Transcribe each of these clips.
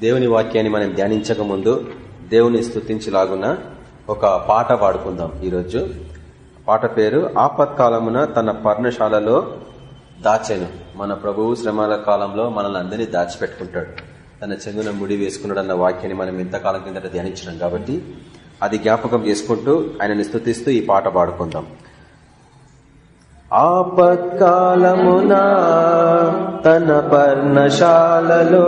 దేవుని వాక్యాన్ని మనం ధ్యానించక ముందు దేవుని స్థుతించలాగున్న ఒక పాట పాడుకుందాం ఈరోజు. పాట పేరు ఆపత్కాలమున తన పర్ణశాలలో దాచెను. మన ప్రభువు శ్రమాల కాలంలో మనల్ని అందరినీ దాచిపెట్టుకుంటాడు. తన చెంగున ముడి వేసుకున్నాడు అన్న వాక్యాన్ని మనం ఇంతకాలం కిందట ధ్యానించడం కాబట్టి అది జ్ఞాపకం చేసుకుంటూ ఆయనని స్థుతిస్తూ ఈ పాట పాడుకుందాం. ఆపత్కాలమున తన పర్ణశాలలో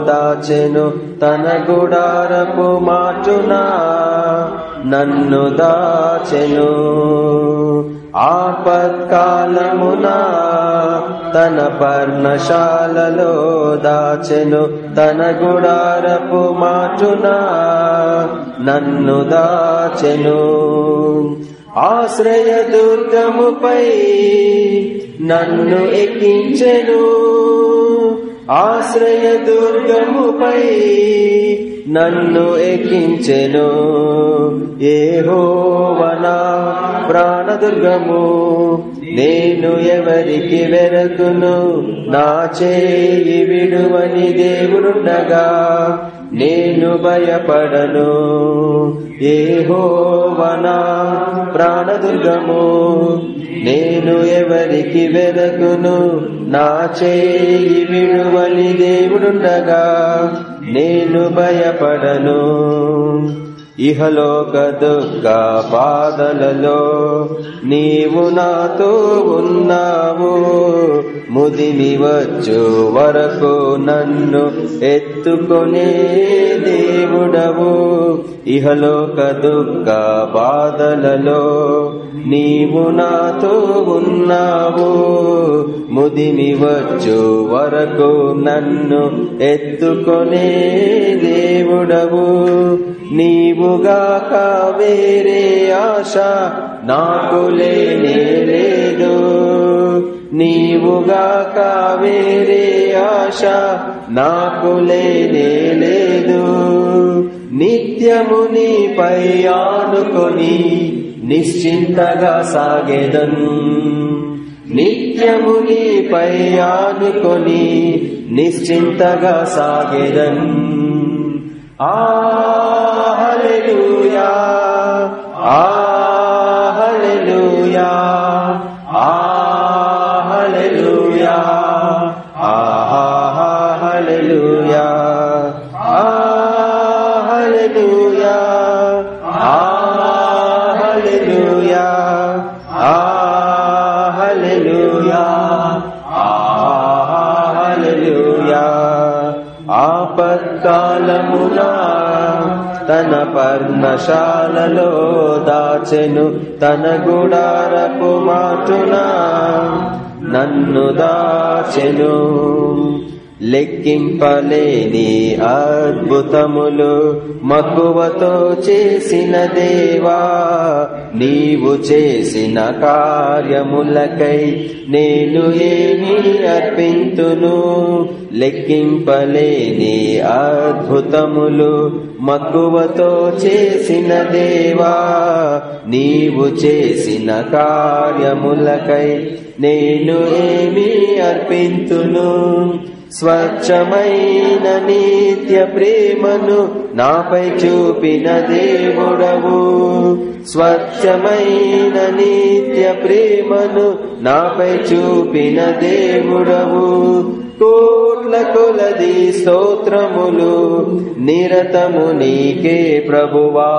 దాచెను తన గుడారపు మాటున నన్ను దాచెను. ఆపత్కాలమున తన పర్ణశాలలో దాచెను తన గుడారపు మాటున నన్ను దాచెను. ఆశ్రయ దుర్గముపై నన్ను ఎక్కించెను. ఆశ్రయ దుర్గముపై నన్ను ఎక్కించెను. ఏహోవనా ప్రాణదుర్గము నేను ఎవరికి వెనకును నా చేయి విడువని దేవుడుండగా నేను భయపడను. ఏహోవనా ప్రాణదుర్గము నేను ఎవరికి వెనకును నా చేయి విడువని దేవుడుండగా నేను భయపడను. ఇహలోక దుఃఖ పాదలలో నీవు నాతో ఉన్నావు. ముదిమి వచ్చు వరకు నన్ను ఎత్తుకొనే దేవుడవు. ఇహలోక దుఃఖ పాదలలో నీవు నాతో ఉన్నావు. ముదిమి వచ్చు వరకు నన్ను ఎత్తుకొనే దేవుడవు. నీవుగాక వేరే ఆశ నాకు లేనేలేదు నీవుగాక వేరే ఆశ నాకు లేనేలేదు నిత్యము నీపై ఆనుకొని నిశ్చింతగా సాగేదను. నిత్యము నీపై ఆనుకొని నిశ్చింతగా సాగేదను. Ah, hallelujah. Ah, hallelujah. పర్ణశాలలో దాచెను తన గుడారపు మాటున నన్ను దాచెను. లెక్కింపలేని అద్భుతములు మక్కువతో చేసిన దేవా నీవు చేసిన కార్యములకై నేను ఏమి అర్పింతును? లెక్కింపలేని అద్భుతములు మక్కువతో చేసిన దేవా నీవు చేసిన కార్యములకై నేను ఏమి అర్పింతును? స్వచ్ఛమైన నిత్య ప్రేమను నాపై చూపిన దేవుడవు. స్వచ్ఛమైన నిత్య ప్రేమను నాపై చూపిన దేవుడవు. కోట్ల కొలది స్తోత్రములు నిరతము నీకే ప్రభువా.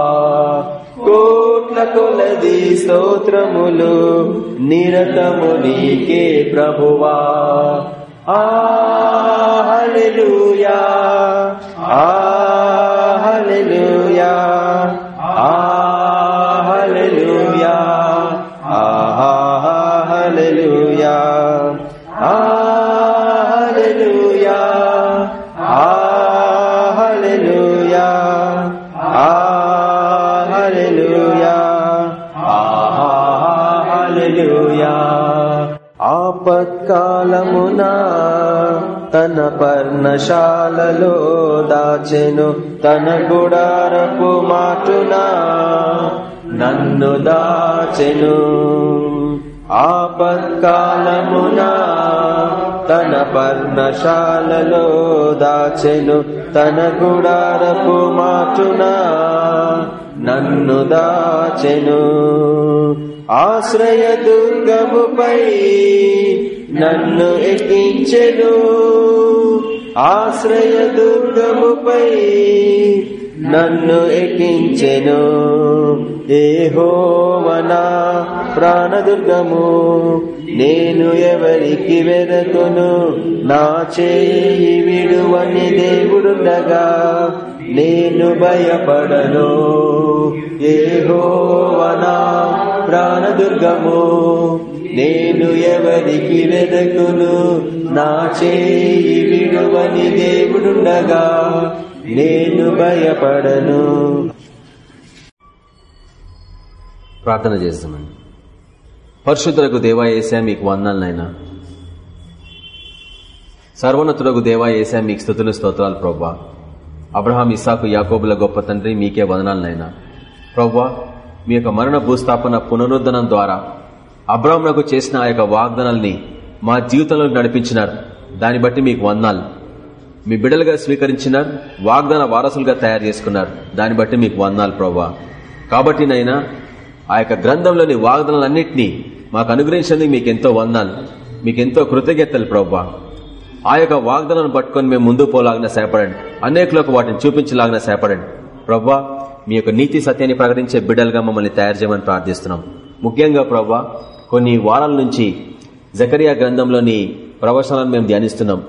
కోట్ల కొలది స్తోత్రములు నిరతము నీకే ప్రభువా. Ah, hallelujah. Ah, hallelujah. పర్ణశాలలో దాచెను తన గుడారపు మాటున. నన్ను దాచెను ఆపత్కాలమున. తన పర్ణశాలలో దాచెను తన గుడారపు మాటునా. నన్ను దాచెను ఆశ్రయ దుర్గముపై నన్ను ఎక్కించెను. ఆశ్రయ దుర్గముపై నన్ను ఎక్కించెను. ఏహోవనా ప్రాణదుర్గము నేను ఎవరికి వెదకును? నా చేయి విడువని దేవుడుండగా నేను భయపడను. ఏహోవనా ప్రాణదుర్గము నేను ఎవరికి వెదకును? నా చేయి విడువని దేవుడుండగా నేను భయపడను. ప్రార్థన చేస్తామండి. పరిశుద్ధులకు దేవా వేసా మీకు వందనాలనైనా సర్వోన్నతులకు దేవా వేసా మీకు స్థుతులు స్తోత్రాలు ప్రభా. అబ్రహాం ఇసాకు యాకోబుల గొప్ప తండ్రి మీకే వదనాలనైనా ప్రవ్వా మీ యొక్క మరణ భూస్థాపన పునరుద్ధరణం ద్వారా అబ్రాహ్మణకు చేసిన ఆ యొక్క వాగ్దానాల్ని మా జీవితంలో నడిపించినారు. దాన్ని బట్టి మీకు వందాలు మీ బిడ్డలుగా స్వీకరించినారు వాగ్దాన వారసులుగా తయారు చేసుకున్నారు. దాన్ని బట్టి మీకు వందాలు ప్రవ్వా. కాబట్టి నైనా ఆ యొక్క గ్రంథంలోని వాగ్దానాలన్నింటినీ మాకు అనుగ్రహించినందుకు మీకు ఎంతో వందాలు మీకు ఎంతో కృతజ్ఞతలు ప్రవ్వా. ఆ యొక్క వాగ్దానాన్ని పట్టుకొని మేము ముందు పోలాగిన సేపడండి అనేకులకు వాటిని చూపించలాగిన సేపడండి ప్రవ్వా మీ యొక్క నీతి సత్యాన్ని ప్రకటించే బిడ్డలుగా మమ్మల్ని తయారు చేయమని ప్రార్థిస్తున్నాం. ముఖ్యంగా ప్రవ్వా కొన్ని వారాల నుంచి జకరియా గ్రంథంలోని ప్రవచనాలను మేము ధ్యానిస్తున్నాం.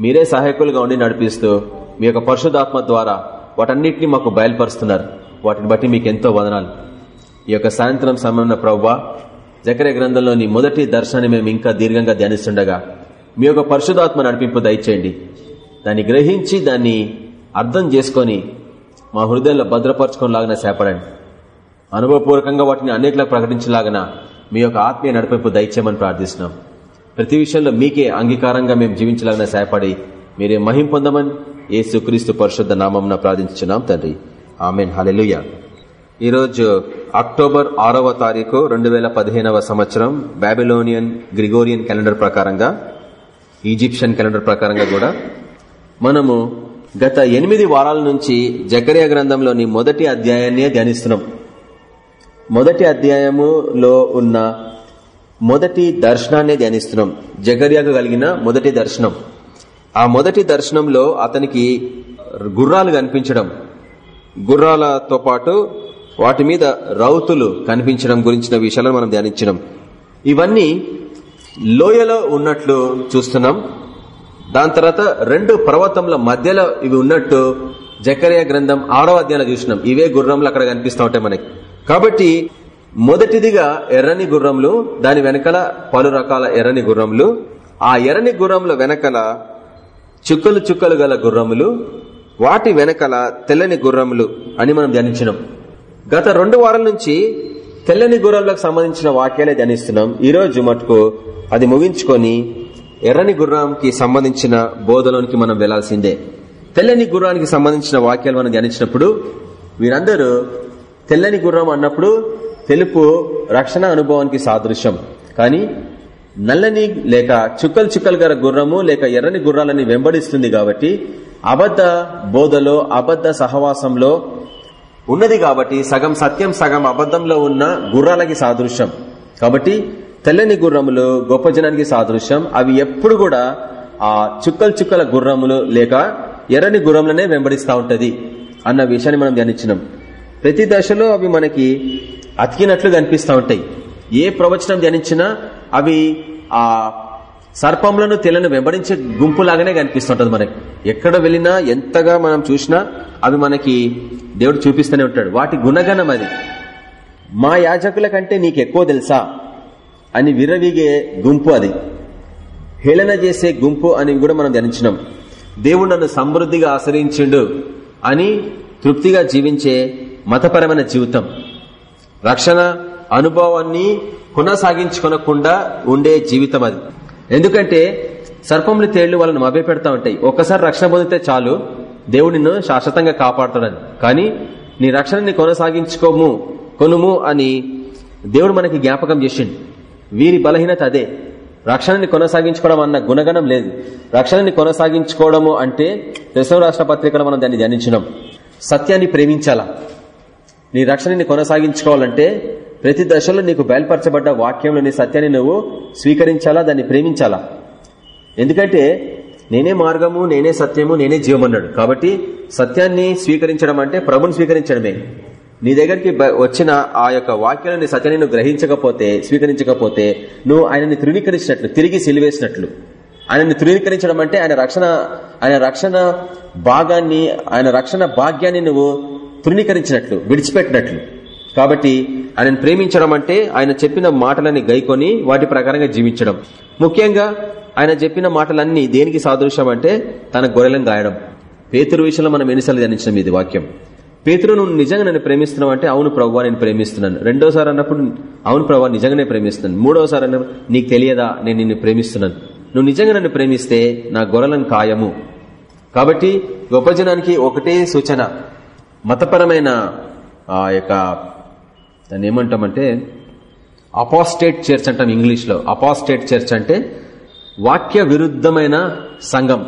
మీరే సహాయకులుగా ఉండి నడిపిస్తూ మీ యొక్క పరిశుధాత్మ ద్వారా వాటన్నిటిని మాకు బయలుపరుస్తున్నారు. వాటిని బట్టి మీకు ఎంతో వదనాలు. ఈ యొక్క సాయంత్రం సమయంలో ప్రవ్వా జకరే గ్రంథంలోని మొదటి దర్శనాన్ని మేము ఇంకా దీర్ఘంగా ధ్యానిస్తుండగా మీ యొక్క పరిశుధాత్మ నడిపింపు దయచేయండి. దాన్ని గ్రహించి దాన్ని అర్థం చేసుకొని మా హృదయంలో భద్రపరచుకోలాగిన సేపడండి. అనుభవపూర్వకంగా వాటిని అనేకలకు ప్రకటించలాగన మీ యొక్క ఆత్మీయ నడిపింపు దయచేయమని ప్రార్థిస్తున్నాం. ప్రతి విషయంలో మీకే అంగీకారంగా మేము జీవించలాగిన సేపడి మీరే మహిం పొందమని ఏ సుక్రీస్తు పరిశుద్ధ నామం ప్రార్థించున్నాం తండ్రి. ఆమెన్. హలెలుయ ఈరోజు అక్టోబర్ ఆరవ తారీఖు రెండు వేల పదిహేనవ సంవత్సరం బాబిలోనియన్ గ్రిగోరియన్ క్యాలెండర్ ప్రకారంగా ఈజిప్షియన్ క్యాలెండర్ ప్రకారంగా కూడా మనము గత ఎనిమిది వారాల నుంచి జకరియా గ్రంథంలోని మొదటి అధ్యాయాన్ని ధ్యానిస్తున్నాం. మొదటి అధ్యాయములో ఉన్న మొదటి దర్శనాన్ని ధ్యానిస్తున్నాం. జగర్యాకు కలిగిన మొదటి దర్శనం. ఆ మొదటి దర్శనంలో అతనికి గుర్రాలు కనిపించడం గుర్రాలతో పాటు వాటి మీద రౌతులు కనిపించడం గురించిన విషయాలను మనం ధ్యానించడం ఇవన్నీ లోయలో ఉన్నట్లు చూస్తున్నాం. దాని తర్వాత రెండు పర్వతముల మధ్యలో ఇవి ఉన్నట్టు జకరియా గ్రంథం ఆరో అధ్యాయంలో చూసినాం. ఇవే గుర్రంలు అక్కడ కనిపిస్తూ ఉంటాయి మనకి. కాబట్టి మొదటిదిగా ఎర్రని గుర్రంలు దాని వెనకల పలు రకాల ఎర్రని గుర్రంలు ఆ ఎర్రని గుర్రంల వెనకల చుక్కలు చుక్కలు గల గుర్రములు వాటి వెనకల తెల్లని గుర్రములు అని మనం ధ్యానించినాం. గత రెండు వారాల నుంచి తెల్లని గుర్రాలకు సంబంధించిన వాక్యాలే ధ్యానిస్తున్నాం. ఈ రోజు మటుకు అది ముగించుకొని ఎర్రని గుర్రానికి సంబంధించిన బోధలోనికి మనం వెళ్ళాల్సిందే. తెల్లని గుర్రానికి సంబంధించిన వాక్యాలు మనం ధ్యానించినప్పుడు వీరందరూ తెల్లని గుర్రం అన్నప్పుడు తెలుపు రక్షణ అనుభవానికి సాదృశ్యం. కానీ నల్లని లేక చుక్కలు చుక్కలు గల గుర్రము లేక ఎర్రని గుర్రాలని వెంబడిస్తుంది కాబట్టి అబద్ధ బోధలో అబద్ధ సహవాసంలో ఉన్నది కాబట్టి సగం సత్యం సగం అబద్ధంలో ఉన్న గుర్రాలకి సాదృశ్యం. కాబట్టి తెల్లని గుర్రములు గొప్ప జనానికి సాదృశ్యం. అవి ఎప్పుడు కూడా ఆ చుక్కలు చుక్కల గుర్రములు లేక ఎర్రని గుర్రములనే వెంబడిస్తా ఉంటది అన్న విషయాన్ని మనం ధ్యానించినాం. ప్రతి దశలో అవి మనకి అతికినట్లు కనిపిస్తూ ఉంటాయి. ఏ ప్రవచనం ధ్యానించినా అవి ఆ సర్పంలను తెల్లను వెంబడించే గుంపులాగానే కనిపిస్తుంటది మనకి. ఎక్కడ వెళ్ళినా ఎంతగా మనం చూసినా అవి మనకి దేవుడు చూపిస్తూనే ఉంటాడు. వాటి గుణగణం అది. మా యాజకుల కంటే నీకు ఎక్కువ తెలుసా? అని విరవిగే గుంపు అది. హేళన చేసే గుంపు అని కూడా మనం ధ్యానించినాం. దేవుడు నన్ను సమృద్ధిగా ఆశ్రయించిండు అని తృప్తిగా జీవించే మతపరమైన జీవితం. రక్షణ అనుభవాన్ని కొనసాగించుకోనకుండా ఉండే జీవితం అది. ఎందుకంటే సర్పములు తేళ్ళు వాళ్ళని మభ్య పెడతా ఉంటాయి. ఒక్కసారి రక్షణ పొందితే చాలు దేవుడు నిన్ను శాశ్వతంగా కాపాడుతాడని. కానీ నీ రక్షణని కొనసాగించుకోము కొనుము అని దేవుడు మనకి జ్ఞాపకం చేసిండు. వీరి బలహీనత అదే. రక్షణని కొనసాగించుకోవడం అన్న గుణగణం లేదు. రక్షణని కొనసాగించుకోవడము అంటే దశవ రాష్ట్ర పత్రికలో మనం దాన్ని ధ్యానించినాం. సత్యాన్ని ప్రేమించాలా? నీ రక్షణని కొనసాగించుకోవాలంటే ప్రతి దశలో నీకు బయలుపరచబడ్డ వాక్యంలోని సత్యాన్ని నువ్వు స్వీకరించాలా? దాన్ని ప్రేమించాలా? ఎందుకంటే నేనే మార్గము నేనే సత్యము నేనే జీవమన్నాడు. కాబట్టి సత్యాన్ని స్వీకరించడం అంటే ప్రభుని స్వీకరించడమే. నీ దగ్గరికి వచ్చిన ఆ యొక్క వాక్యాలని సత్యాన్ని నువ్వు గ్రహించకపోతే స్వీకరించకపోతే నువ్వు ఆయనని తృణీకరించినట్లు తిరిగి సిలివేసినట్లు. ఆయనని తృణీకరించడం అంటే ఆయన రక్షణ ఆయన రక్షణ భాగాన్ని ఆయన రక్షణ భాగ్యాన్ని నువ్వు తృణీకరించినట్లు విడిచిపెట్టినట్లు. కాబట్టి ఆయనను ప్రేమించడం అంటే ఆయన చెప్పిన మాటలని గైకొని వాటి ప్రకారంగా జీవించడం. ముఖ్యంగా ఆయన చెప్పిన మాటలన్నీ దేనికి సాదృశ్యం అంటే తన గొర్రెలను గాయడం. పేతురు విషయంలో మనం ఎన్నిసార్లు ధ్యానించడం ఇది వాక్యం. పేతురు నువ్వు నిజంగా నన్ను ప్రేమిస్తున్నావు అంటే అవును ప్రభు నేను ప్రేమిస్తున్నాను. రెండోసారి అన్నప్పుడు అవును ప్రభు నిజంగానే ప్రేమిస్తున్నాను. మూడోసారి అన్నప్పుడు నీకు తెలియదా నేను నిన్ను ప్రేమిస్తున్నాను. నువ్వు నిజంగా నన్ను ప్రేమిస్తే నా గొర్రెలను ఖాయము కాబట్టి గొప్ప జనానికి ఒకటే సూచన. మతపరమైన ఆ యొక్క దాన్ని ఏమంటామంటే అపాస్టేట్ చర్చ్ అంటాం ఇంగ్లీష్లో. అపాస్టేట్ చర్చ్ అంటే వాక్య విరుద్ధమైన సంఘం.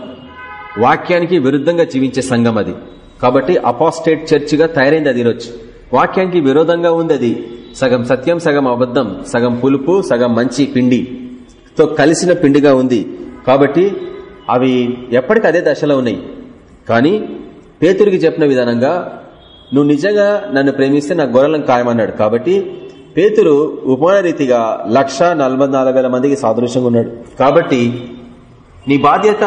వాక్యానికి విరుద్ధంగా జీవించే సంఘం అది. కాబట్టి అపాస్టేట్ చర్చిగా తయారైంది అది ఈరోజు. వాక్యానికి విరోధంగా ఉంది అది. సగం సత్యం సగం అబద్ధం సగం పులుపు సగం మంచి పిండి. తో కలిసిన పిండిగా ఉంది. కాబట్టి అవి ఎప్పటికీ అదే దశలో ఉన్నాయి. కానీ పేతురికి చెప్పిన విధానంగా నువ్వు నిజంగా నన్ను ప్రేమిస్తే నా గొర్రెలను ఖాయమన్నాడు కాబట్టి పేతురు ఉపమాన రీతిగా లక్ష మందికి సాదృశ్యంగా ఉన్నాడు. కాబట్టి నీ బాధ్యత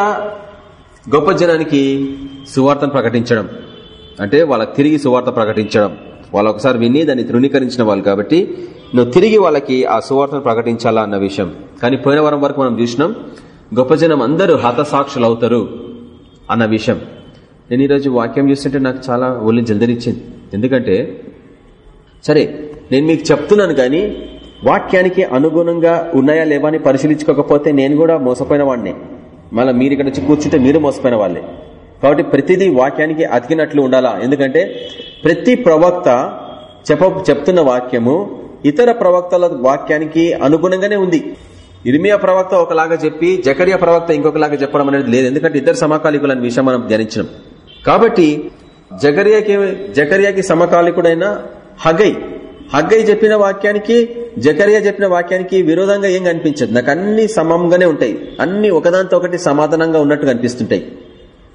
గొప్ప జనానికి సువార్తను ప్రకటించడం. అంటే వాళ్ళకి తిరిగి సువార్త ప్రకటించడం. వాళ్ళు ఒకసారి విని దాన్ని తృణీకరించిన వాళ్ళు కాబట్టి నువ్వు తిరిగి వాళ్ళకి ఆ సువార్తను ప్రకటించాలా అన్న విషయం. కానీ పోయిన వారం వరకు మనం చూసినాం గొప్ప జనం అందరూ హతసాక్షులు అవుతారు అన్న విషయం. నేను ఈరోజు వాక్యం చూస్తుంటే నాకు చాలా ఒళ్ళు జల్దరిచ్చింది. ఎందుకంటే సరే నేను మీకు చెప్తున్నాను కానీ వాక్యానికి అనుగుణంగా ఉన్నాయా లేవా అని పరిశీలించుకోకపోతే నేను కూడా మోసపోయిన వాడిని మళ్ళీ మీరు ఇక్కడ వచ్చి కూర్చుంటే మీరు మోసపోయిన వాళ్ళే. కాబట్టి ప్రతిదీ వాక్యానికి అతికినట్లు ఉండాలా? ఎందుకంటే ప్రతి ప్రవక్త చెప్ప చెప్తున్న వాక్యము ఇతర ప్రవక్తల వాక్యానికి అనుగుణంగానే ఉంది. ఇర్మియా ప్రవక్త ఒకలాగా చెప్పి జకరియా ప్రవక్త ఇంకొకలాగా చెప్పడం అనేది లేదు. ఎందుకంటే ఇద్దరు సమకాలికులని విషయం మనం ధ్యానించడం కాబట్టి జకరియాకి జకరియాకి సమకాలికుడైన హగై హగ్గై చెప్పిన వాక్యానికి జకరియా చెప్పిన వాక్యానికి విరోధంగా ఏం కనిపించదు. నాకు అన్ని సమంగానే ఉంటాయి. అన్ని ఒకదాంతో ఒకటి సమాధానంగా ఉన్నట్టు కనిపిస్తుంటాయి.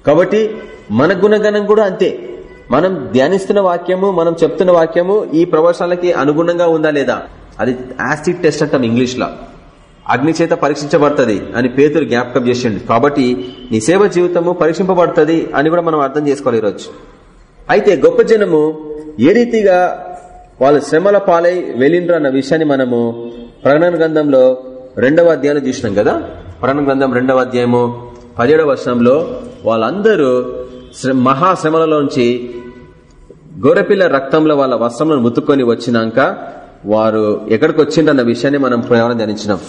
కాబట్టి మన గుణగణం కూడా అంతే. మనం ధ్యానిస్తున్న వాక్యము మనం చెప్తున్న వాక్యము ఈ ప్రవచనాలకి అనుగుణంగా ఉందా లేదా? అది యాసిడ్ టెస్ట్ అంటాం ఇంగ్లీష్లో. అగ్ని చేత పరీక్షించబడుతుంది అని పేతురు జ్ఞాపకం చేసిండు. కాబట్టి నీ సేవ జీవితము పరీక్షింపబడుతుంది అని కూడా మనం అర్థం చేసుకోవాలి ఈరోజు. అయితే గొప్ప జనము ఏ రీతిగా వాళ్ళు శ్రమల పాలై వెళ్ళిండ్రు అన్న విషయాన్ని మనము ప్రకటన గ్రంథంలో రెండవ అధ్యాయం చూసినాం కదా? ప్రకటన గ్రంథం రెండవ అధ్యాయము పదిహేడవ వర్షంలో వాళ్ళందరూ మహాశ్రమలలోంచి గొర్రెపిల్ల రక్తంలో వాళ్ళ వస్త్రములను ముత్తుకొని వచ్చినాక వారు ఎక్కడికి వచ్చిండ్రన్న విషయాన్ని మనం ప్రయాణం ధ్యానించినాం.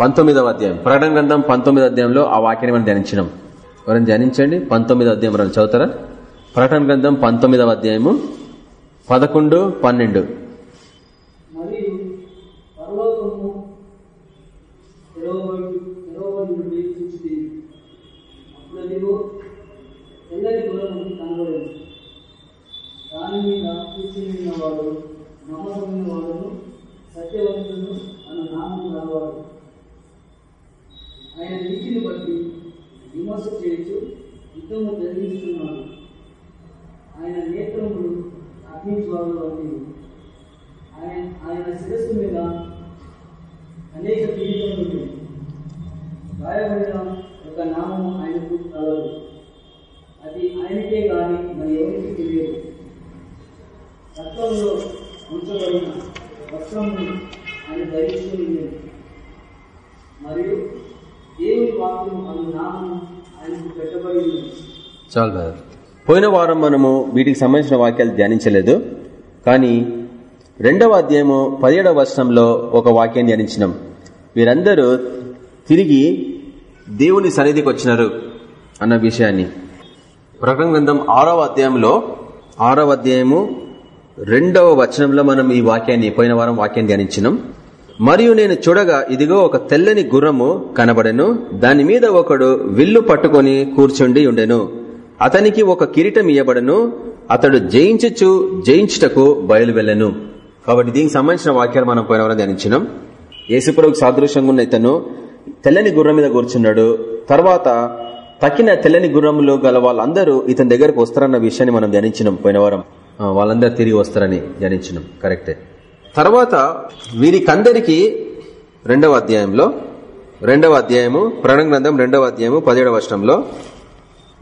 పంతొమ్మిదవ అధ్యాయం. ప్రకటన గ్రంథం పంతొమ్మిదో అధ్యాయంలో ఆ వాక్యాన్ని మనం ధ్యానించినాం. ఎవరైనా ధ్యానించండి. పంతొమ్మిదో అధ్యాయం మనం చదువుతారా? ప్రకటన గ్రంథం పంతొమ్మిదవ అధ్యాయము పదకొండు పన్నెండు. దాని మీద కూర్చుని వాడు నమ్మకమైన వాడును సత్యవంతుడు అన్న నామం గలవాడు. ఆయన నీతిని బట్టి విమర్శ చేయొచ్చు యుద్ధము జరిగిస్తున్నాడు. ఆయన నేత్రములు అగ్నిజ్వాలు వంటివి ఆయన ఆయన శిరస్సు మీద అనేక పీడితములు గాయపడిన ఒక నామం ఆయనకు కలదు. అది ఆయనకే కానీ మరి ఎవరికి తెలియదు. రక్తంలో ఉంచబడిన వస్త్రమును ఆయన ధరించుకుని మరియు దేవుని వాక్యం అను నామం ఆయనకు పెట్టబడి చాలు పోయిన వారం మనము వీటికి సంబంధించిన వాక్యాలు ధ్యానించలేదు కానీ రెండవ అధ్యాయము పదిహేడవ వర్షంలో ఒక వాక్యాన్ని ధ్యానించినాం. వీరందరూ తిరిగి దేవుని సన్నిధికి వచ్చినారు అన్న విషయాన్ని. ప్రకటన గ్రంథం ఆరవ అధ్యాయంలో ఆరవ అధ్యాయము రెండవ వచనంలో మనం ఈ వాక్యాన్ని పోయిన వారం వాక్యాన్ని ధ్యానించినాం. మరియు నేను చూడగా ఇదిగో ఒక తెల్లని గుర్రము కనబడెను. దాని మీద ఒకడు విల్లు పట్టుకొని కూర్చుండి ఉండెను. అతనికి ఒక కిరీటం ఇయ్యబడను. అతడు జయించుచు జయించుటకు బయలు వెళ్ళను. కాబట్టి దీనికి సంబంధించిన వాక్యాలు మనం పోయిన వారం ధ్యానించినాం. యేసుప్రభుకు సాదృశ్యంగా ఉన్న ఇతను తెల్లని గుర్రం మీద కూర్చున్నాడు. తర్వాత తక్కిన తెల్లని గుర్రంలో గల వాళ్ళందరూ ఇతని దగ్గరకు వస్తారన్న విషయాన్ని మనం ధ్యానించినాం పోయిన వారం. వాళ్ళందరూ తిరిగి వస్తారని ధ్యానించినాం. కరెక్టే. తర్వాత వీరికందరికీ రెండవ అధ్యాయంలో రెండవ అధ్యాయము ప్రణగ్రంథం రెండవ అధ్యాయము పదిహేడవ వర్షంలో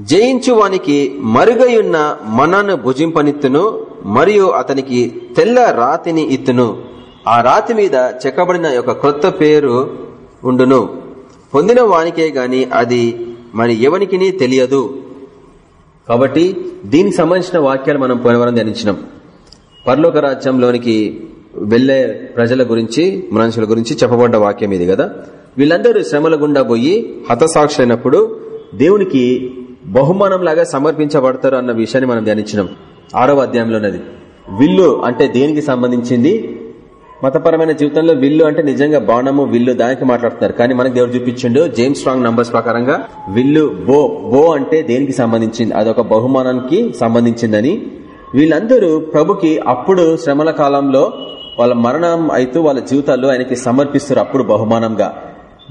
జయించు వానికి మరుగయున్న మనను భుజింపనిత్తును మరియు అతనికి తెల్ల రాతిని ఇత్తును. ఆ రాతి మీద చెక్కబడిన ఒక క్రొత్త పేరు ఉండును. పొందిన వానికే గాని అది మరి ఎవనికిని తెలియదు. కాబట్టి దీనికి సంబంధించిన వాక్యాలు మనం పోయినవరం ధ్యానించినాం. పరలోక రాజ్యంలోనికి వెళ్ళే ప్రజల గురించి మనుషుల గురించి చెప్పబడ్డ వాక్యం ఇది కదా. వీళ్ళందరూ శ్రమల గుండా పోయి హతసాక్షులైనప్పుడు దేవునికి బహుమానం లాగా సమర్పించబడతారు అన్న విషయాన్ని మనం ధ్యానించినాం. ఆరవ అధ్యాయంలోనది. విల్లు అంటే దేనికి సంబంధించింది? మతపరమైన జీవితంలో విల్లు అంటే నిజంగా బాణము విల్లు దానికి మాట్లాడుతున్నారు. కానీ మనకు దేవుడు చూపించిండు జేమ్స్ స్ట్రాంగ్ నంబర్స్ ప్రకారంగా విల్లు బో బో అంటే దేనికి సంబంధించింది? అదొక బహుమానానికి సంబంధించిందని. వీళ్ళందరూ ప్రభుకి అప్పుడు శ్రమల కాలంలో వాళ్ళ మరణం అయితే వాళ్ళ జీవితాల్లో ఆయనకి సమర్పిస్తారు అప్పుడు బహుమానంగా.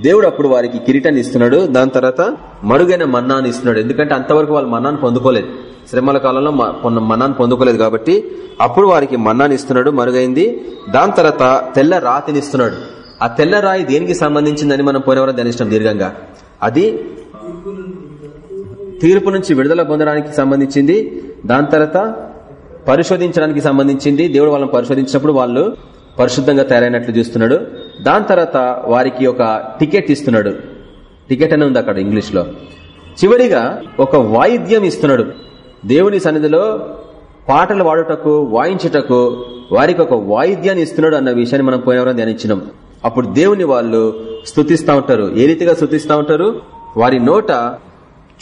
దేవుడు అప్పుడు వారికి కిరీటాన్ని ఇస్తున్నాడు. దాని తర్వాత మరుగైన మన్నాన్ని ఇస్తున్నాడు. ఎందుకంటే అంతవరకు వాళ్ళు మన్నాన్ని పొందుకోలేదు. శ్రమల కాలంలో మ- పొన్న- మన్నాన్ని పొందుకోలేదు కాబట్టి అప్పుడు వారికి మన్నాన్ని ఇస్తున్నాడు మరుగైంది. దాని తర్వాత తెల్ల రాతిని ఇస్తున్నాడు. ఆ తెల్ల రాయి దేనికి సంబంధించిందని మనం పోయినవరం ధ్యానిస్తాం దీర్ఘంగా. అది తీర్పు నుంచి విడుదల పొందడానికి సంబంధించింది దాని తర్వాత పరిశోధించడానికి సంబంధించింది. దేవుడు వాళ్ళని పరిశోధించినప్పుడు వాళ్ళు పరిశుద్ధంగా తయారైనట్లు చూస్తున్నాడు. దాని తర్వాత వారికి ఒక టికెట్ ఇస్తున్నాడు. టికెట్ అని ఉంది అక్కడ ఇంగ్లీష్లో చివరిగా ఒక వాయిద్యం ఇస్తున్నాడు. దేవుని సన్నిధిలో పాటలు వాడుటకు వాయించుటకు వారికి ఒక వాయిద్యాన్ని ఇస్తున్నాడు అన్న విషయాన్ని మనం పోయినవరం ధ్యానించినాం. అప్పుడు దేవుని వాళ్ళు స్తుతిస్తా ఉంటారు. ఏ రీతిగా స్తుతిస్తా ఉంటారు? వారి నోట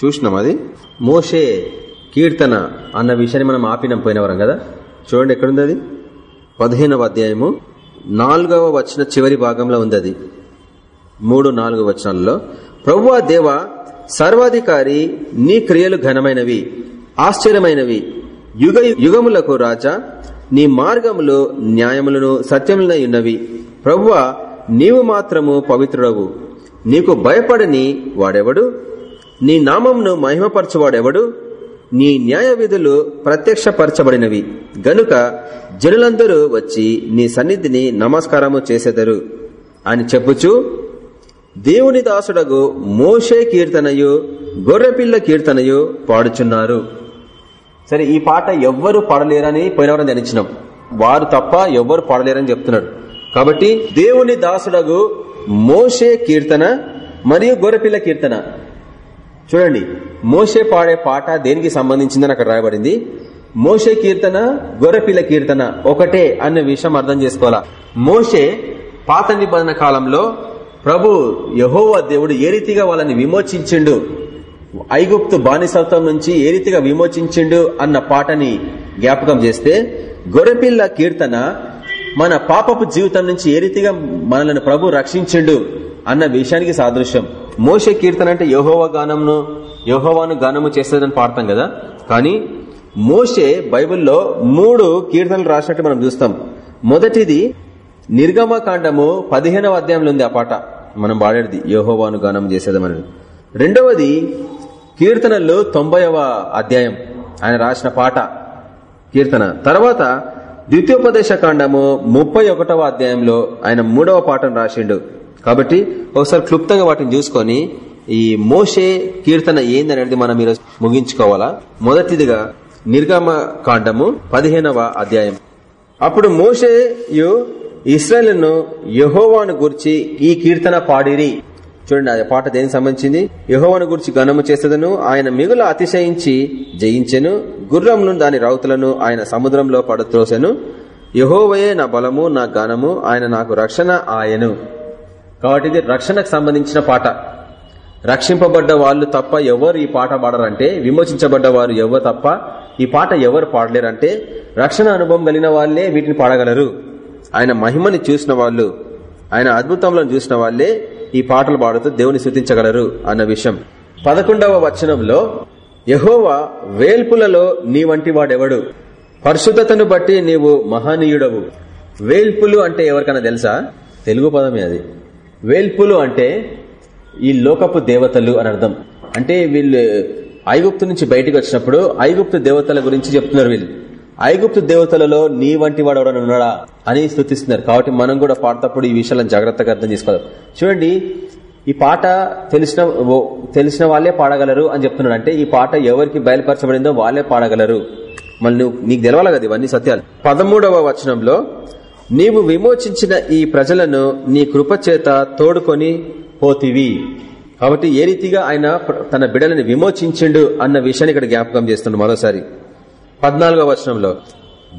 చూసినాం అది? మోషే కీర్తన అన్న విషయాన్ని మనం ఆపినాం పోయినవరం కదా? చూడండి ఎక్కడుంది అది? పదిహేనవ అధ్యాయము. నాలుగవ వచన చివరి భాగంలో ఉంది అది. మూడు నాలుగు వచనాలలో. ప్రవ్వా దేవ సర్వాధికారి నీ క్రియలు ఘనమైనవి. ఆశ్చర్యమైనవి. యుగ యుగములకు రాజా నీ మార్గములు న్యాయములను సత్యములనై ఉన్నవి ప్రవ్వ నీవు మాత్రము పవిత్రుడవు. నీకు భయపడని వాడెవడు? నీ నామంను మహిమపరచువాడెవడు? నీ న్యాయ విధులు ప్రత్యక్షపరచబడినవి. గనుక జనులందరూ వచ్చి నీ సన్నిధిని నమస్కారము చేసెదరు. అని చెప్పుచు దేవుని దాసుడగు మోషే కీర్తనయు గొర్రెపిల్ల కీర్తనయు పాడుచున్నారు. సరే ఈ పాట ఎవ్వరు పాడలేరని పోయినవరం ధ్యానించినాం. వారు తప్ప ఎవ్వరు పాడలేరని చెప్తున్నాడు. కాబట్టి దేవుని దాసుడగు మోషే కీర్తన మరియు గొర్రెపిల్ల కీర్తన. చూడండి మోషే పాడే పాట దేనికి సంబంధించిందని అక్కడ రాయబడింది. మోషే కీర్తన గొర్రెపిల్ల కీర్తన ఒకటే అన్న విషయం అర్థం చేసుకోవాలా? మోషే పాత నిబంధన కాలంలో ప్రభు యహోవ దేవుడు ఏ రీతిగా వాళ్ళని విమోచించిండు? ఐగుప్తు బానిసత్వం నుంచి ఏ రీతిగా విమోచించిండు అన్న పాటని జ్ఞాపకం చేస్తే గొర్రెపిల్ల కీర్తన మన పాపపు జీవితం నుంచి ఏ రీతిగా మనల్ని ప్రభు రక్షించిండు అన్న విషయానికి సాదృశ్యం. మోషే కీర్తన అంటే యహోవ గానంను యహోవాను గానము చేసేదని పాడతాం కదా? కానీ మోషే బైబిల్లో మూడు కీర్తనలు రాసినట్టు మనం చూస్తాం. మొదటిది నిర్గమకాండము పదిహేనవ అధ్యాయంలో ఉంది ఆ పాట. మనం పాడేది యహోవాను గానం చేసేదమని. రెండవది కీర్తనల్లో తొంభైవ అధ్యాయం. ఆయన రాసిన పాట కీర్తన. తర్వాత ద్వితీయోపదేశ కాండము ముప్పై ఒకటవ అధ్యాయంలో ఆయన మూడవ పాటను రాసిండు. కాబట్టి ఒకసారి క్లుప్తంగా వాటిని చూసుకొని ఈ మోషే కీర్తన ఏందనేది మనం ఈరోజు ముగించుకోవాలా? మొదటిదిగా నిర్గమ కాండము పదిహేనవ అధ్యాయం. అప్పుడు మోషేయు ఇస్రాయలను యహోవాను గురించి ఈ కీర్తన పాడిరి. చూడండి ఆ పాట దేనికి సంబంధించింది? యహోవను గురించి గనము చేసేదను ఆయన మిగుల అతిశయించి జయించెను గుర్రంను దాని రౌతులను ఆయన సముద్రంలో పడత్రోసెను యహోవయే నా బలము నా గనము ఆయన నాకు రక్షణ ఆయను. కాబట్టి ఇది రక్షణకు సంబంధించిన పాట. రక్షింపబడ్డ వాళ్ళు తప్ప ఎవరు ఈ పాట పాడరంటే విమోచించబడ్డ వారు ఎవరు తప్ప ఈ పాట ఎవరు పాడలేరంటే రక్షణ అనుభవం కలిగిన వాళ్ళే వీటిని పాడగలరు. ఆయన మహిమని చూసిన వాళ్ళు ఆయన అద్భుతంలో చూసిన వాళ్ళే ఈ పాటలు పాడుతూ దేవుని శృతించగలరు అన్న విషయం. పదకొండవ వచనంలో యహోవా వేల్పులలో నీ వంటి వాడెవడు? పరిశుద్ధతను బట్టి నీవు మహనీయుడవు. వేల్పులు అంటే ఎవరికైనా తెలుసా? తెలుగు పదమే అది. వేల్పులు అంటే ఈ లోకపు దేవతలు అని అర్థం. అంటే వీళ్ళు ఐగుప్తు నుంచి బయటకు వచ్చినప్పుడు ఐగుప్తు దేవతల గురించి చెప్తున్నారు వీళ్ళు. ఐగుప్తు దేవతలలో నీ వంటి వాడు ఎవరైనా ఉన్నాడా అని స్థుతిస్తున్నారు. కాబట్టి మనం కూడా పాడతప్పుడు ఈ విషయాలను జాగ్రత్తగా అర్థం చేసుకోవాలి. చూడండి ఈ పాట తెలిసిన ఓ- తెలిసిన వాళ్ళే పాడగలరు అని చెప్తున్నాడు. అంటే ఈ పాట ఎవరికి బయలుపరచబడిందో వాళ్ళే పాడగలరు. మళ్ళీ నువ్వు నీకు తెలవాలి కదా ఇవన్నీ సత్యాలు? పదమూడవ వచనంలో నీవు విమోచించిన ఈ ప్రజలను నీ కృప చేత తోడుకొని పోతివి. కాబట్టి ఏ రీతిగా ఆయన తన బిడలని విమోచించిండు అన్న విషయాన్ని ఇక్కడ జ్ఞాపకం చేస్తుండు మరోసారి. పద్నాలుగో వచనంలో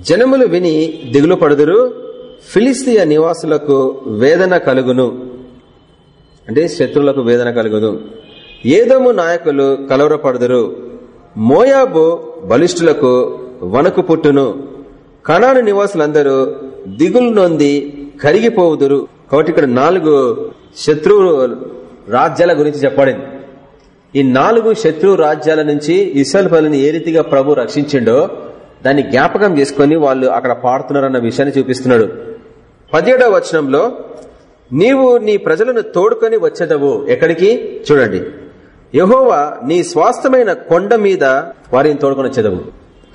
జనములు విని దిగులు పడుదురు ఫిలిస్తీయ నివాసులకు వేదన కలుగును. అంటే శత్రువులకు వేదన కలుగును. ఏదోము నాయకులు కలవరపడుదురు మోయాబు బలిష్ఠులకు వణకు పుట్టును. కణాను నివాసులందరూ దిగులు నొంది కరిగిపోవుదురు. కాబట్టి ఇక్కడ నాలుగు శత్రువు రాజ్యాల గురించి చెప్పబడింది. ఈ నాలుగు శత్రు రాజ్యాల నుంచి ఇసల్ బలిని ఏ రీతిగా ప్రభు రక్షించిండో దాన్ని జ్ఞాపకం చేసుకుని వాళ్ళు అక్కడ పాడుతున్నారన్న విషయాన్ని చూపిస్తున్నాడు. పదిహేడవ వచనంలో నీవు నీ ప్రజలను తోడుకొని వచ్చేదవు ఎక్కడికి? చూడండి. యహోవా నీ స్వాస్థమైన కొండ మీద వారిని తోడుకొని వచ్చేదవు.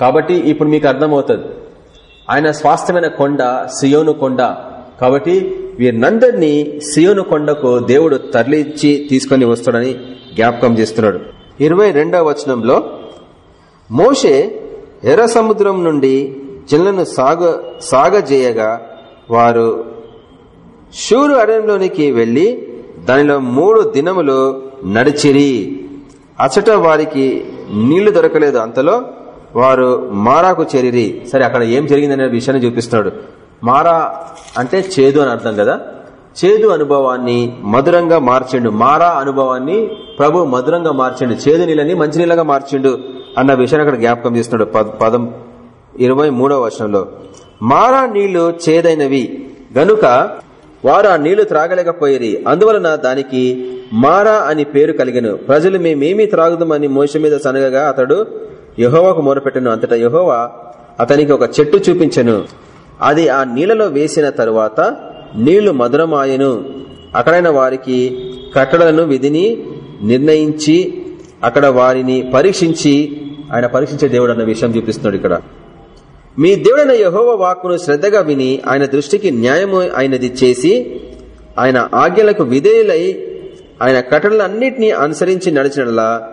కాబట్టి ఇప్పుడు మీకు అర్థమవుతుంది. ఆయన స్వాస్థమైన కొండ సియోను కొండ. కాబట్టి వీరినందరినీ సియోను కొండకు దేవుడు తరలించి తీసుకొని వస్తాడని జ్ఞాపకం చేస్తున్నాడు. ఇరవై వచనంలో మోషే ఎర్ర సముద్రం నుండి జనులను సాగ సాగజేయగా వారు షూరు అరణ్యంలోనికి వెళ్ళి దానిలో మూడు దినములు నడిచిరి. అచట వారికి నీళ్ళు దొరకలేదు. అంతలో వారు మారాకు చేరిరి. సరే అక్కడ ఏం జరిగిందనే విషయాన్ని చూపిస్తున్నాడు. మారా అంటే చేదు అని అర్థం కదా? చేదు అనుభవాన్ని మధురంగా మార్చిండు. మారా అనుభవాన్ని ప్రభు మధురంగా మార్చిండు. చేదు నీళ్ళని మంచినీళ్ళగా మార్చిండు అన్న విషయాన్ని అక్కడ జ్ఞాపకం చేస్తున్నాడు పద- పదం ఇరవై మూడవ వర్షంలో మారా నీళ్ళు చేదైనవి. గనుక వారు ఆ నీళ్ళు త్రాగలేకపోయేది. అందువలన దానికి మారా అని పేరు కలిగను. ప్రజలు మేమేమి త్రాగుదామని మోస మీద సనగగా అతడు యహోవాకు మూరపెట్టను. అంతటా యహోవా అతనికి ఒక చెట్టు చూపించను. అది ఆ నీళ్ళలో వేసిన తరువాత నీళ్ళు మధురమాయను. అక్కడైన వారికి కట్టడలను విధిని నిర్ణయించి అక్కడ వారిని పరీక్షించి ఆయన పరీక్షించే దేవుడు అన్న విషయం చూపిస్తున్నాడు ఇక్కడ. మీ దేవుడైన యహోవ వాక్కును శ్రద్ధగా విని ఆయన దృష్టికి న్యాయము అయినది చేసి ఆయన ఆజ్ఞలకు విధేయులై ఆయన కట్టడలన్నింటినీ అనుసరించి నడిచినలా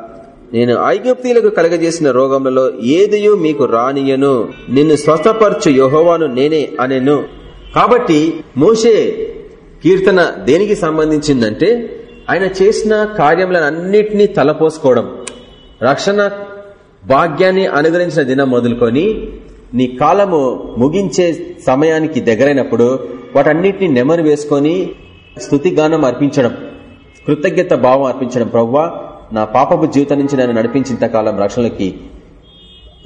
నేను ఐగుప్తీలకు కలగజేసిన రోగములలో ఏదియో మీకు రానియను నిన్ను స్వస్థపరచు యహోవాను నేనే అనెను. కాబట్టి మోసే కీర్తన దేనికి సంబంధించిందంటే ఆయన చేసిన కార్యములన్నింటినీ తలపోసుకోవడం. రక్షణ భాగ్యాన్ని అనుగ్రహించిన దినం మొదలుకొని నీ కాలము ముగించే సమయానికి దగ్గరైనప్పుడు వాటన్నిటిని నెమరు వేసుకొని స్థుతిగానం అర్పించడం కృతజ్ఞత భావం అర్పించడం ప్రవ్వా నా పాపపు జీవితం నుంచి నన్ను నడిపించింత కాలం రక్షణలకి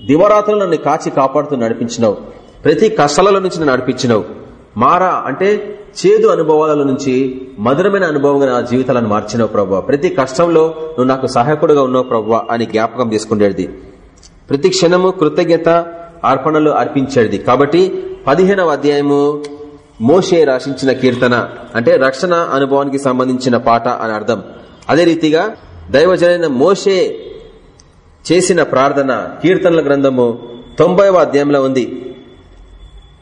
దివరాత్రులు నన్ను కాచి కాపాడుతూ నడిపించినావు. ప్రతి కష్టాల నుంచి నన్ను నడిపించినావు. మారా అంటే చేదు అనుభవాల నుంచి మధురమైన అనుభవంగా నా జీవితాలను మార్చినావు ప్రభావ ప్రతి కష్టంలో నువ్వు నాకు సహాయకుడుగా ఉన్నావు ప్రభావ అని జ్ఞాపకం చేసుకునేది ప్రతి క్షణము కృతజ్ఞత అర్పణలు అర్పించేది. కాబట్టి పదిహేనవ అధ్యాయము మోషే రాశించిన కీర్తన అంటే రక్షణ అనుభవానికి సంబంధించిన పాట అని అర్థం. అదే రీతిగా దైవజనైన మోషే చేసిన ప్రార్థన కీర్తనల గ్రంథము తొంభైవ అధ్యాయంలో ఉంది.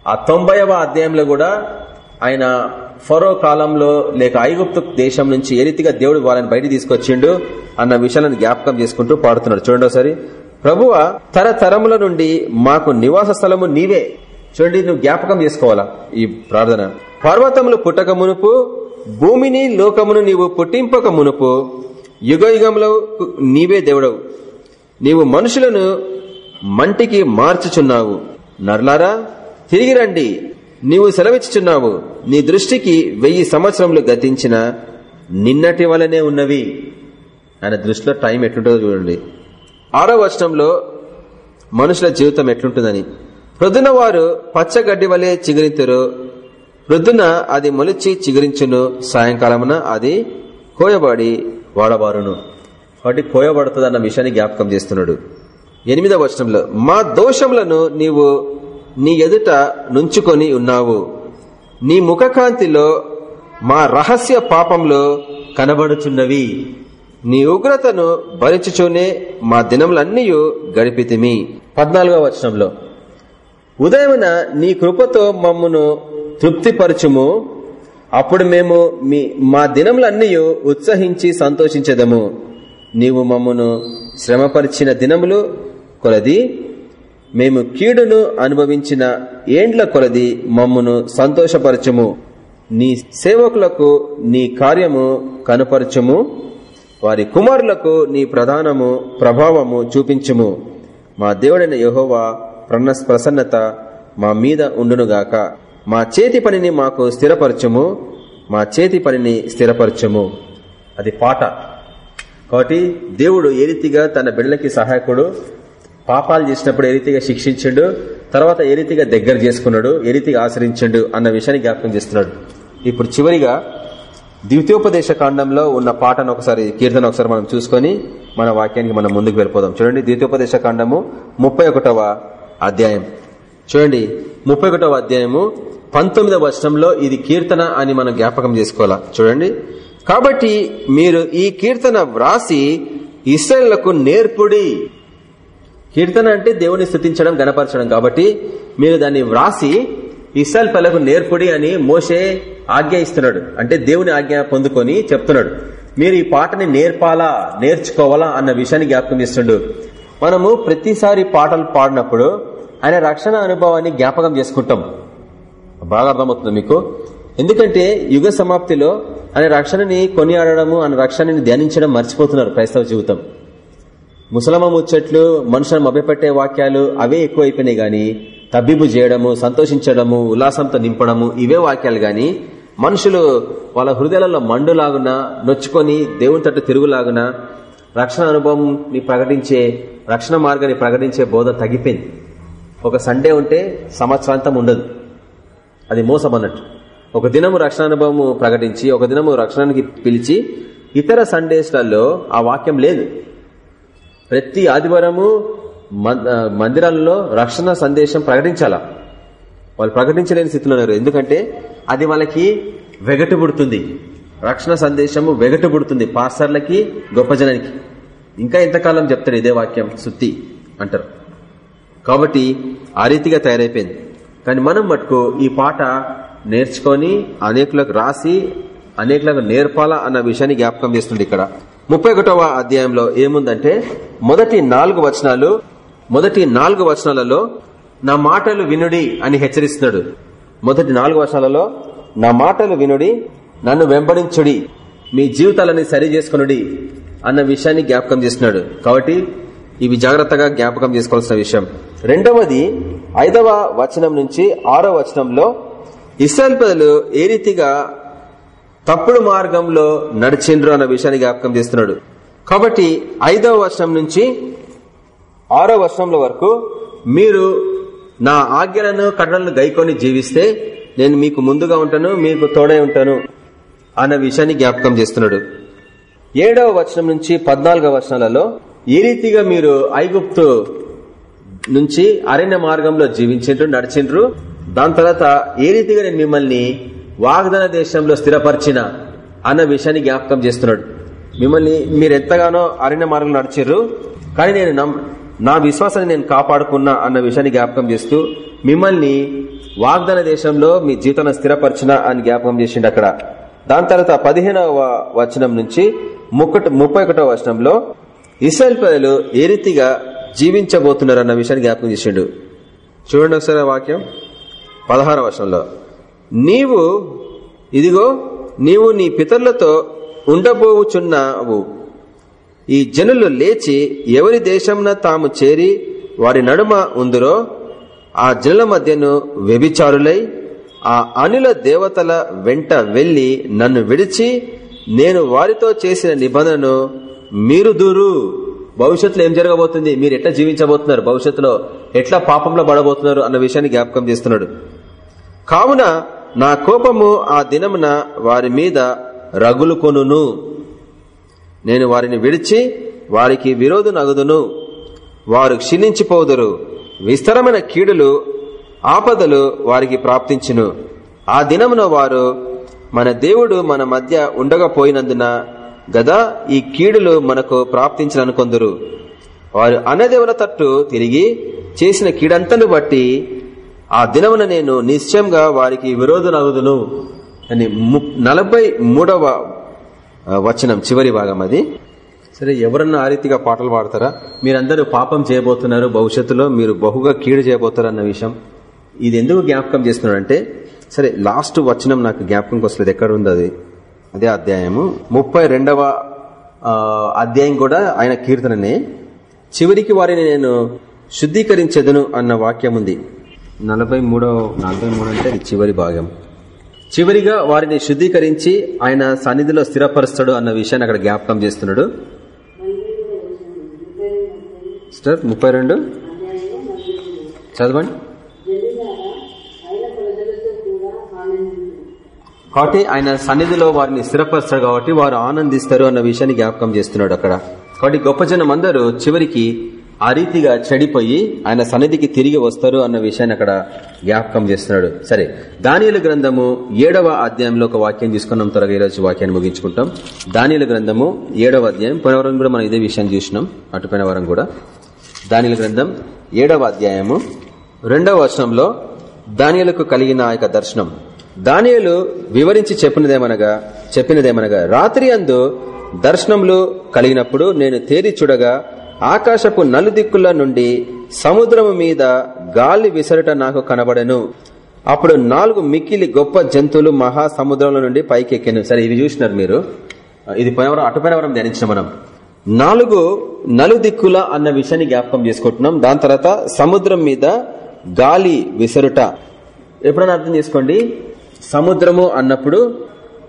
ఆ తొంభైవ అధ్యాయంలో కూడా ఆయన ఫరో కాలంలో లేక ఐగుప్తు దేశం నుంచి ఏ రీతిగా దేవుడు వాళ్ళని బయట తీసుకొచ్చిండు అన్న విషయాలను జ్ఞాపకం చేసుకుంటూ పాడుతున్నాడు. చూడండి ఒకసారి. ప్రభువ తరతరముల నుండి మాకు నివాస స్థలము నీవే. చూడండి నువ్వు జ్ఞాపకం చేసుకోవాలా ఈ ప్రార్థన? పర్వతములు పుట్టక మునుపు భూమిని లోకమును నీవు పుట్టింపక మునుపు యుగ యుగంలో నీవే దేవుడవు. నీవు మనుషులను మంటికి మార్చుచున్నావు. నర్లారా తిరిగి రండి. నీవు సెలవిచ్చుచున్నావు. నీ దృష్టికి వెయ్యి సంవత్సరములు గతించిన నిన్నటి వలనే ఉన్నవి. ఆయన దృష్టిలో టైం ఎట్లుంటుందో చూడండి. ఆరో వచనంలో మనుషుల జీవితం ఎట్లుంటుందని. ప్రొద్దున వారు పచ్చగడ్డి వలె చిగురింతురు. ప్రొద్దున అది మొలిచి చిగురించును. సాయంకాలమున అది కోయబడి వాడబారును కాబట్టి కోయబడుతుంది అన్న విషయాన్ని జ్ఞాపకం చేస్తున్నాడు. ఎనిమిదవ వచనంలో మా దోషములను నీవు నీ ఎదుట నుంచుకొని ఉన్నావు. నీ ముఖకాంతిలో మా రహస్య పాపంలో కనబడుచున్నవి. నీ ఉగ్రతను భరించుచూనే మా దినములన్నీ గడిపితిమి. పద్నాలుగవ వచనంలో. ఉదయమున నీ కృపతో మమ్మను తృప్తిపరచుము. అప్పుడు మేము మీ మా దినములన్నీ ఉత్సహించి సంతోషించదము. నీవు మమ్మను శ్రమపరిచిన దినములు కొలది. మేము కీడును అనుభవించిన ఏండ్ల కొలది మమ్మును సంతోషపరచుము. నీ సేవకులకు నీ కార్యము కనపరచము. వారి కుమారులకు నీ ప్రధానము ప్రభావము చూపించుము. మా దేవుడైన యహోవా ప్రసన్నత మా మీద ఉండునుగాక. మా చేతి పనిని మాకు స్థిరపరచము. మా చేతి పనిని స్థిరపరచము. అది పాట. కాబట్టి దేవుడు ఏ రీతిగా తన బిడ్డలకి సహాయకుడు? పాపాలు చేసినప్పుడు ఏ రీతిగా శిక్షించిండు? తర్వాత ఏ రీతిగా దగ్గర చేసుకున్నాడు? ఏ రీతిగా ఆశ్రయించండు? అన్న విషయాన్ని జ్ఞాపకం చేస్తున్నాడు. ఇప్పుడు చివరిగా ద్వితీయోపదేశ కాండంలో ఉన్న పాటను ఒకసారి కీర్తన ఒకసారి మనం చూసుకొని మన వాక్యానికి మనం ముందుకు వెళ్ళిపోదాం. చూడండి ద్వితీయోపదేశ కాండము ముప్పై అధ్యాయం. చూడండి ముప్పై అధ్యాయము పంతొమ్మిదవ వర్షంలో ఇది కీర్తన అని మనం జ్ఞాపకం చేసుకోవాలా? చూడండి కాబట్టి మీరు ఈ కీర్తన వ్రాసి ఇస్రాయళ్ళకు నేర్పుడి. కీర్తన అంటే దేవుని స్థుతించడం గణపరచడం. కాబట్టి మీరు దాన్ని వ్రాసి ఇస్రాయల్ పలకు నేర్పుడి అని మోసే ఆజ్ఞ ఇస్తున్నాడు. అంటే దేవుని ఆజ్ఞ పొందుకొని చెప్తున్నాడు. మీరు ఈ పాటని నేర్పాలా నేర్చుకోవాలా అన్న విషయాన్ని జ్ఞాపకం చేస్తుండు. మనము ప్రతిసారి పాటలు పాడినప్పుడు ఆయన రక్షణ అనుభవాన్ని జ్ఞాపకం చేసుకుంటాం. బాగా అర్థమవుతుంది మీకు? ఎందుకంటే యుగ సమాప్తిలో ఆయన రక్షణని కొనియాడము ఆయన రక్షణని ధ్యానించడం మర్చిపోతున్నారు క్రైస్తవ జీవితం. ముసలమ్మ ముచ్చట్లు మనుషులను మభ్యపెట్టే వాక్యాలు అవే ఎక్కువైపోయినాయి గాని తబ్బిబు చేయడము సంతోషించడము ఉల్లాసంతో నింపడము ఇవే వాక్యాలు గాని మనుషులు వాళ్ళ హృదయాలలో మండులాగున నొచ్చుకొని దేవుని తట్టు తిరుగులాగున రక్షణ అనుభవంని ప్రకటించే రక్షణ మార్గాన్ని ప్రకటించే బోధ తగ్గిపోయింది. ఒక సండే ఉంటే సంవత్సరాంతం ఉండదు. అది మోసం అన్నట్టు ఒక దినము రక్షణ అనుభవము ప్రకటించి ఒక దినము రక్షణానికి పిలిచి ఇతర సండేస్లలో ఆ వాక్యం లేదు. ప్రతి ఆదివారము మందిరాలలో రక్షణ సందేశం ప్రకటించాలా. వాళ్ళు ప్రకటించలేని స్థితిలో ఉన్నారు. ఎందుకంటే అది వాళ్ళకి వెగటు పుడుతుంది రక్షణ సందేశము వెగటు పుడుతుంది పాస్టర్లకి గొప్ప జనానికి. ఇంకా ఎంతకాలం చెప్తారు ఇదే వాక్యం? సుత్తి అంటారు. కాబట్టి ఆ రీతిగా తయారైపోయింది. కానీ మనం మటుకు ఈ పాట నేర్చుకొని అనేకులకు రాసి అనేకులకు నేర్పాలా అన్న విషయాన్ని జ్ఞాపకం చేస్తుంది ఇక్కడ. ముప్పై అధ్యాయంలో ఏముందంటే మొదటి నాలుగు వచనాలు మొదటి నాలుగు వచనాలలో నా మాటలు వినుడి అని హెచ్చరిస్తున్నాడు. మొదటి నాలుగు వచనాలలో నా మాటలు వినుడి నన్ను వెంబడించుడి మీ జీవితాలని సరి చేసుకునుడి అన్న విషయాన్ని జ్ఞాపకం చేస్తున్నాడు. కాబట్టి ఇవి జాగ్రత్తగా జ్ఞాపకం చేసుకోవాల్సిన విషయం. రెండవది ఐదవ వచనం నుంచి ఆరో వచనంలో ఇస్రాయల్ ప్రజలు ఏ రీతిగా తప్పుడు మార్గంలో నడిచిండ్రు అన్న విషయాన్ని జ్ఞాపకం చేస్తున్నాడు. కాబట్టి ఐదవ వర్షం నుంచి ఆరో వర్షంల వరకు మీరు నా ఆజ్ఞలను కట్టలను గైకొని జీవిస్తే నేను మీకు ముందుగా ఉంటాను మీకు తోడై ఉంటాను అన్న విషయాన్ని జ్ఞాపకం చేస్తున్నాడు. ఏడవ వచనం నుంచి పద్నాలుగవ వర్షాలలో ఏ రీతిగా మీరు ఐగుప్తు నుంచి అరణ్య మార్గంలో జీవించిండ్రు నడిచిండ్రు. దాని తర్వాత ఏ రీతిగా నేను మిమ్మల్ని వాగ్దాన దేశంలో స్థిరపరిచిన అన్న విషయాన్ని జ్ఞాపకం చేస్తున్నాడు. మిమ్మల్ని మీరు ఎంతగానో అరణ్య మార్గంలో నడిచిర్రు కానీ నేను నా విశ్వాసాన్ని నేను కాపాడుకున్నా అన్న విషయాన్ని జ్ఞాపకం చేస్తూ మిమ్మల్ని వాగ్దాన దేశంలో మీ జీవితాన్ని స్థిరపరిచిన అని జ్ఞాపకం చేసిండు అక్కడ. దాని తర్వాత పదిహేనవ వచనం నుంచి ముప్పై ఒకటవ వచనంలో ఇస్రాయల్ ప్రజలు ఏ రీతిగా జీవించబోతున్నారు అన్న విషయాన్ని జ్ఞాపకం చేసిండు. చూడండి ఒకసారి వాక్యం. పదహారవ వచనంలో. నీవు ఇదిగో నీవు నీ పితరులతో ఉండబోవుచున్నావు. ఈ జనులు లేచి ఎవరి దేశంన తాము చేరి వారి నడుమ ఉందరో ఆ జనుల మధ్యను వ్యభిచారులై ఆ అనిల దేవతల వెంట వెళ్ళి నన్ను విడిచి నేను వారితో చేసిన నిబంధనను మీరు దూరు. భవిష్యత్తులో ఏం జరగబోతుంది? మీరు ఎట్లా జీవించబోతున్నారు? భవిష్యత్తులో ఎట్లా పాపంలో పడబోతున్నారు? అన్న విషయాన్ని జ్ఞాపకం చేస్తున్నాడు. కావున నా కోపము ఆ దినమున వారి మీద రగులుకొనును. నేను వారిని విడిచి వారికి విరోధు నగదును. వారు క్షీణించిపోదురు. విస్తరమైన కీడులు ఆపదలు వారికి ప్రాప్తించును. ఆ దినమున వారు మన దేవుడు మన మధ్య ఉండకపోయినందున గదా ఈ కీడులు మనకు ప్రాప్తించననుకొందురు వారు అన్నదేవుల తట్టు తిరిగి చేసిన కీడంతను బట్టి ఆ దినమున నేను నిశ్చయంగా వారికి విరోధనగుదును అని నలభై మూడవ వచనం చివరి భాగం అది. సరే ఎవరన్నా ఆ రీతిగా పాటలు పాడతారా? మీరందరూ పాపం చేయబోతున్నారు భవిష్యత్తులో మీరు బహుగా కీడు చేయబోతారు అన్న విషయం. ఇది ఎందుకు జ్ఞాపకం చేస్తున్నాడంటే సరే లాస్ట్ వచనం నాకు జ్ఞాపకంకి వస్తుంది ఎక్కడ ఉంది అది? అదే అధ్యాయము. ముప్పై రెండవ అధ్యాయం కూడా ఆయన కీర్తననే. చివరికి వారిని నేను శుద్ధీకరించదును అన్న వాక్యం ఉంది. నలభై మూడవ నలభై మూడు అంటే చివరి భాగం. చివరిగా వారిని శుద్ధీకరించి ఆయన సన్నిధిలో స్థిరపరుస్తాడు అన్న విషయాన్ని అక్కడ జ్ఞాపకం చేస్తున్నాడు. సార్ ముప్పై రెండు. చదవండి. కాబట్టి ఆయన సన్నిధిలో వారిని స్థిరపరుస్తాడు కాబట్టి వారు ఆనందిస్తారు అన్న విషయాన్ని జ్ఞాపకం చేస్తున్నాడు అక్కడ. కాబట్టి గొప్ప జనం అందరూ చివరికి ఆ రీతిగా చెడిపోయి ఆయన సన్నిధికి తిరిగి వస్తారు అన్న విషయాన్ని అక్కడ జ్ఞాపకం చేస్తున్నాడు. సరే దానియుల గ్రంథము ఏడవ అధ్యాయంలో ఒక వాక్యం తీసుకున్నాం త్వరగా ఈరోజు వాక్యాన్ని ముగించుకుంటాం. దానియుల గ్రంథము ఏడవ అధ్యాయం పోయినవరం కూడా మనం ఇదే విషయం చూసినాం అటుపోయిన వరం కూడా. దానియుల గ్రంథం ఏడవ అధ్యాయము రెండవ వర్షంలో దానియులకు కలిగిన ఆ యొక్క దర్శనం. దానియులు వివరించి చెప్పినదేమనగా చెప్పినదేమనగా రాత్రి అందు దర్శనములు కలిగినప్పుడు నేను తేరి చూడగా ఆకాశపు నలుదిక్కుల నుండి సముద్రము మీద గాలి విసరట నాకు కనబడను. అప్పుడు నాలుగు మిక్కిలి గొప్ప జంతువులు మహాసముద్రంలో నుండి పైకెక్కాను. సరే ఇవి చూసినారు మీరు. ఇది పోయినవరం అటుపోయినవరం ధ్యానించిన మనం. నాలుగు నలుదిక్కుల అన్న విషయాన్ని జ్ఞాపకం చేసుకుంటున్నాం. దాని తర్వాత సముద్రం మీద గాలి విసరుట. ఎప్పుడైనా అర్థం చేసుకోండి? సముద్రము అన్నప్పుడు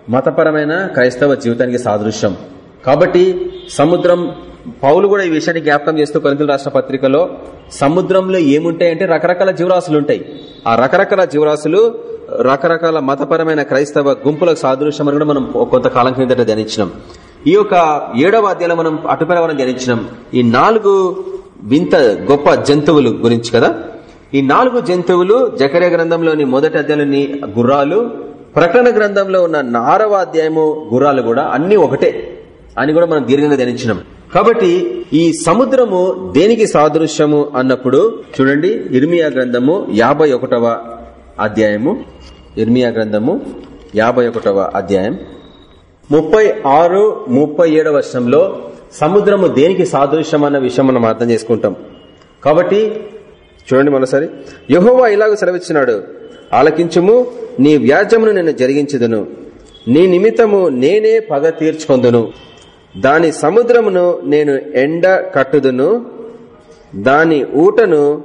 మతపరమైన క్రైస్తవ జీవితానికి సాదృశ్యం. కాబట్టి సముద్రం పౌలు కూడా ఈ విషయాన్ని జ్ఞాపకం చేస్తూ కొరింతల రాష్ట్ర పత్రికలో సముద్రంలో ఏముంటాయంటే రకరకాల జీవరాశులు ఉంటాయి. ఆ రకరకాల జీవరాశులు రకరకాల మతపరమైన క్రైస్తవ గుంపులకు సాదృశ్యం కూడా మనం కొంతకాలం క్రిందట ధ్యానించినాం. ఈ యొక్క ఏడవ అధ్యాయంలో మనం అటుపరవరం ధ్యానించినాం. ఈ నాలుగు వింత గొప్ప జంతువులు గురించి కదా? ఈ నాలుగు జంతువులు జకర్య గ్రంథంలోని మొదటి అధ్యాయంలోని గుర్రాలు ప్రకటన గ్రంథంలో ఉన్న ఆరవ అధ్యాయము గుర్రాలు కూడా అన్ని ఒకటే. అని కూడా మనం దీర్ఘంగా ధ్యానించినాం. కాబట్టి ఈ సముద్రము దేనికి సాదృశ్యము అన్నప్పుడు చూడండి ఇర్మియా గ్రంథము యాభై అధ్యాయము. ఇర్మియా గ్రంథము యాభై అధ్యాయం. ముప్పై ఆరు ముప్పై ఏడవ వర్షంలో సముద్రము దేనికి సాదృశ్యం అన్న విషయం మనం అర్థం చేసుకుంటాం. కాబట్టి చూడండి మరోసారి. యహోవా ఇలాగ సెలవిచ్చినాడు. ఆలకించుము నీ వ్యాజ్యమును నేను జరిగించదును. నీ నిమిత్తము నేనే పగ తీర్చుకొందును. దాని సముద్రమును నేను ఎండ కట్టుదును దాని ఊటను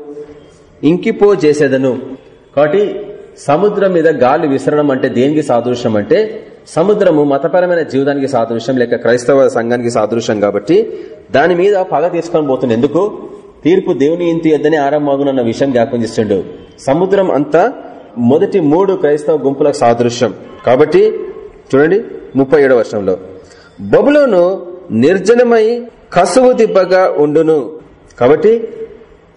ఇంకిపో చేసేదను కాబట్టి సముద్రం మీద గాలి విసరడం అంటే దేనికి సాదృశ్యం అంటే సముద్రము మతపరమైన జీవితానికి సాదృశ్యం లేక క్రైస్తవ సంఘానికి సాదృశ్యం కాబట్టి దాని మీద పగ తీసుకొని పోతుంది. ఎందుకు? తీర్పు దేవుని ఇంటి ఎద్దని ఆరంభమగునన్న విషయం జ్ఞాపం చేస్తుండు. సముద్రం అంతా మొదటి మూడు క్రైస్తవ గుంపులకు సాదృశ్యం. కాబట్టి చూడండి ముప్పై ఏడవ వర్షంలో. బబులోను నిర్జనమై కసువు దిబ్బగా ఉండును. కాబట్టి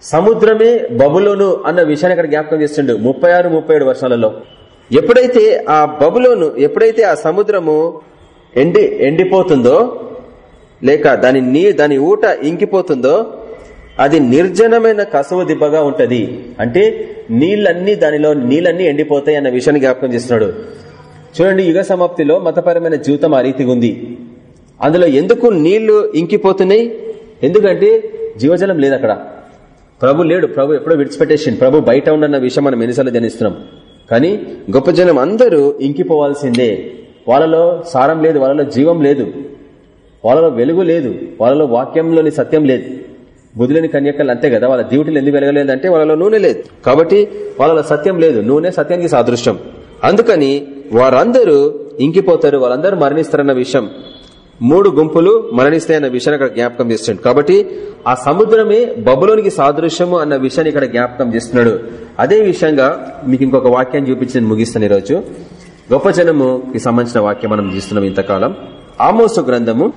సముద్రమే బబులోను అన్న విషయాన్ని ఇక్కడ జ్ఞాపకం చేస్తుండు ముప్పై ఆరు ముప్పై ఏడు వర్షాలలో. ఎప్పుడైతే ఆ బబులోను ఎప్పుడైతే ఆ సముద్రము ఎండి ఎండిపోతుందో లేక దాని నీ దాని ఊట ఇంకిపోతుందో అది నిర్జనమైన కసువు దిబ్బగా ఉంటది. అంటే నీళ్ళన్నీ దానిలో నీళ్ళన్నీ ఎండిపోతాయి అన్న విషయాన్ని జ్ఞాపకం చేస్తున్నాడు. చూడండి యుగ సమాప్తిలో మతపరమైన జీవితం ఆ రీతిగా ఉంది. అందులో ఎందుకు నీళ్ళు ఇంకిపోతున్నాయి? ఎందుకంటే జీవజలం లేదు అక్కడ. ప్రభు లేడు. ప్రభు ఎప్పుడో విడిచిపెట్టేసింది ప్రభు బయట ఉండన్న విషయం మనం ఎన్నిసార్లు ధ్యానిస్తున్నాం. కానీ గొప్ప జనం అందరూ ఇంకిపోవాల్సిందే. వాళ్ళలో సారం లేదు వాళ్ళలో జీవం లేదు. వాళ్ళలో వెలుగు లేదు. వాళ్ళలో వాక్యంలోని సత్యం లేదు. బుద్ధులేని కన్యకలు అంతే కదా. వాళ్ళ డ్యూటీలు ఎందుకు వెలగలేదంటే వాళ్ళలో నూనె లేదు. కాబట్టి వాళ్ళలో సత్యం లేదు. నూనె సత్యానికి సాదృశ్యం. అందుకని వారందరూ ఇంకిపోతారు. వాళ్ళందరూ మరణిస్తారన్న విషయం. మూడు గుంపులు మరణిస్తాయి అన్న విషయాన్ని అక్కడ జ్ఞాపకం చేస్తున్నాడు. కాబట్టి ఆ సముద్రమే బబులోనికి సాదృశ్యము అన్న విషయాన్ని ఇక్కడ జ్ఞాపకం చేస్తున్నాడు. అదే విషయంగా మీకు ఇంకొక వాక్యాన్ని చూపించి నేను ముగిస్తాను ఈరోజు. గొప్ప జనముకి సంబంధించిన వాక్యం మనం చూస్తున్నాం ఇంతకాలం. ఆమోసు గ్రంథము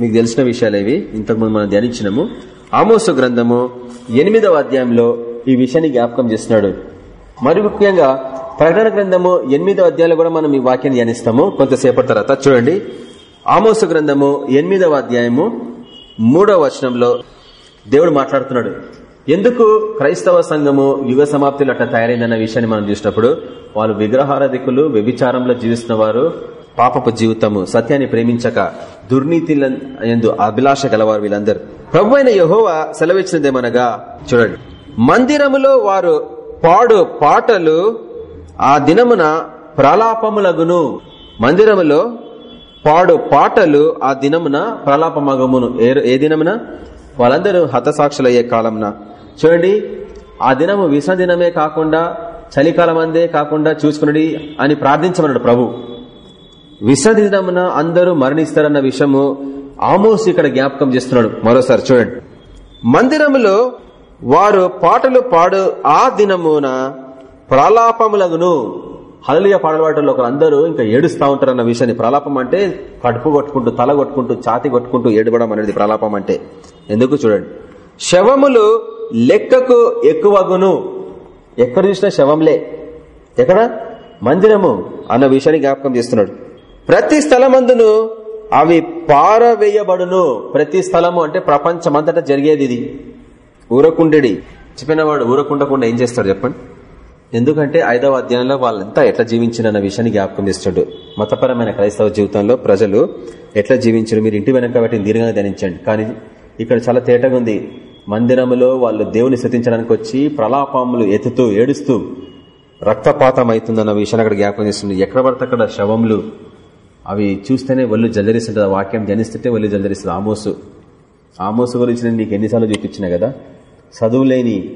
మీకు తెలిసిన విషయాలు ఇవి ఇంతకుముందు మనం ధ్యానించినము. ఆమోసు గ్రంథము ఎనిమిదవ అధ్యాయంలో ఈ విషయాన్ని జ్ఞాపకం చేస్తున్నాడు. మరి ముఖ్యంగా ప్రకటన గ్రంథము ఎనిమిదవ అధ్యాయంలో కూడా మనం ఈ వాక్యాన్ని ధ్యానిస్తాము. కొంతసేపటి తర్వాత చూడండి. ఆమోసు గ్రంథము ఎనిమిదవ అధ్యాయము మూడవ వచనంలో దేవుడు మాట్లాడుతున్నాడు. ఎందుకు క్రైస్తవ సంఘము యుగ సమాప్తిలో అట్లా తయారైందన్న విషయాన్ని మనం చూసినప్పుడు వాళ్ళు విగ్రహారాధికులు వ్యభిచారంలో జీవిస్తున్న వారు పాపపు జీవితము సత్యాన్ని ప్రేమించక దుర్నీతి ఎందు అభిలాష గలవారు వీళ్ళందరూ. ప్రభు అయిన యహోవా సెలవిచ్చినదేమనగా చూడండి. మందిరములో వారు పాడు పాటలు ఆ దినమున ప్రలాపములగును. మందిరములో పాడు పాటలు ఆ దినమున ప్రలాపమగమును. ఏ దినమున? వాళ్ళందరూ హతసాక్షులయ్యే కాలంన చూడండి ఆ దినము విసన దినమే కాకుండా చలికాలం అందే కాకుండా చూసుకున్నది అని ప్రార్థించమన్నాడు ప్రభు. విసన దినమున అందరూ మరణిస్తారన్న విషయము ఆమోస్ ఇక్కడ జ్ఞాపకం చేస్తున్నాడు మరోసారి చూడండి. మందిరములో వారు పాటలు పాడు ఆ దినమున ప్రలాపములగును. హలలియ పాటలు పాటలు ఒకరందరూ ఇంకా ఏడుస్తూ ఉంటారు అన్న విషయాన్ని ప్రలాపం అంటే కడుపు కొట్టుకుంటూ తల కొట్టుకుంటూ ఛాతి కొట్టుకుంటూ ఏడవడం అనేది ప్రలాపం అంటే. ఎందుకు చూడండి. శవములు లెక్కకు ఎక్కువగును. ఎక్కడ చూసినా శవంలే ఎక్కడ? మందిరము అన్న విషయాన్ని జ్ఞాపకం చేస్తున్నాడు. ప్రతి స్థలమందును అవి పారవేయబడును. ప్రతి స్థలము అంటే ప్రపంచమంతటా జరిగేది ఇది. ఊరకుండెడి. చెప్పినవాడు ఊరకుండకుండా ఏం చేస్తాడు చెప్పండి. ఎందుకంటే ఐదవ అధ్యాయంలో వాళ్ళంతా ఎట్లా జీవించిన విషయాన్ని జ్ఞాపకం చేస్తాడు మతపరమైన క్రైస్తవ జీవితంలో ప్రజలు ఎట్లా జీవించారు? మీరు ఇంటి వెనక వాటిని దీర్ఘంగా ధ్యానించండి. కానీ ఇక్కడ చాలా తేటగా ఉంది. మందిరములో వాళ్ళు దేవుని స్థుతించడానికి వచ్చి ప్రలాపములు ఎత్తుతూ ఏడుస్తూ రక్తపాతం అవుతుందన్న విషయాన్ని అక్కడ జ్ఞాపకం చేస్తుంది ఎక్కడ పడితే అక్కడ శవములు అవి చూస్తేనే ఒళ్ళు జల్లరిస్తుంటుంది ఆ వాక్యం ధ్యానిస్తుంటే ఒళ్ళు జల్లరిస్తుంది ఆమోసు. ఆమోసు గురించి నేను నీకు ఎన్నిసార్లు చూపించిన కదా. చదువు లేని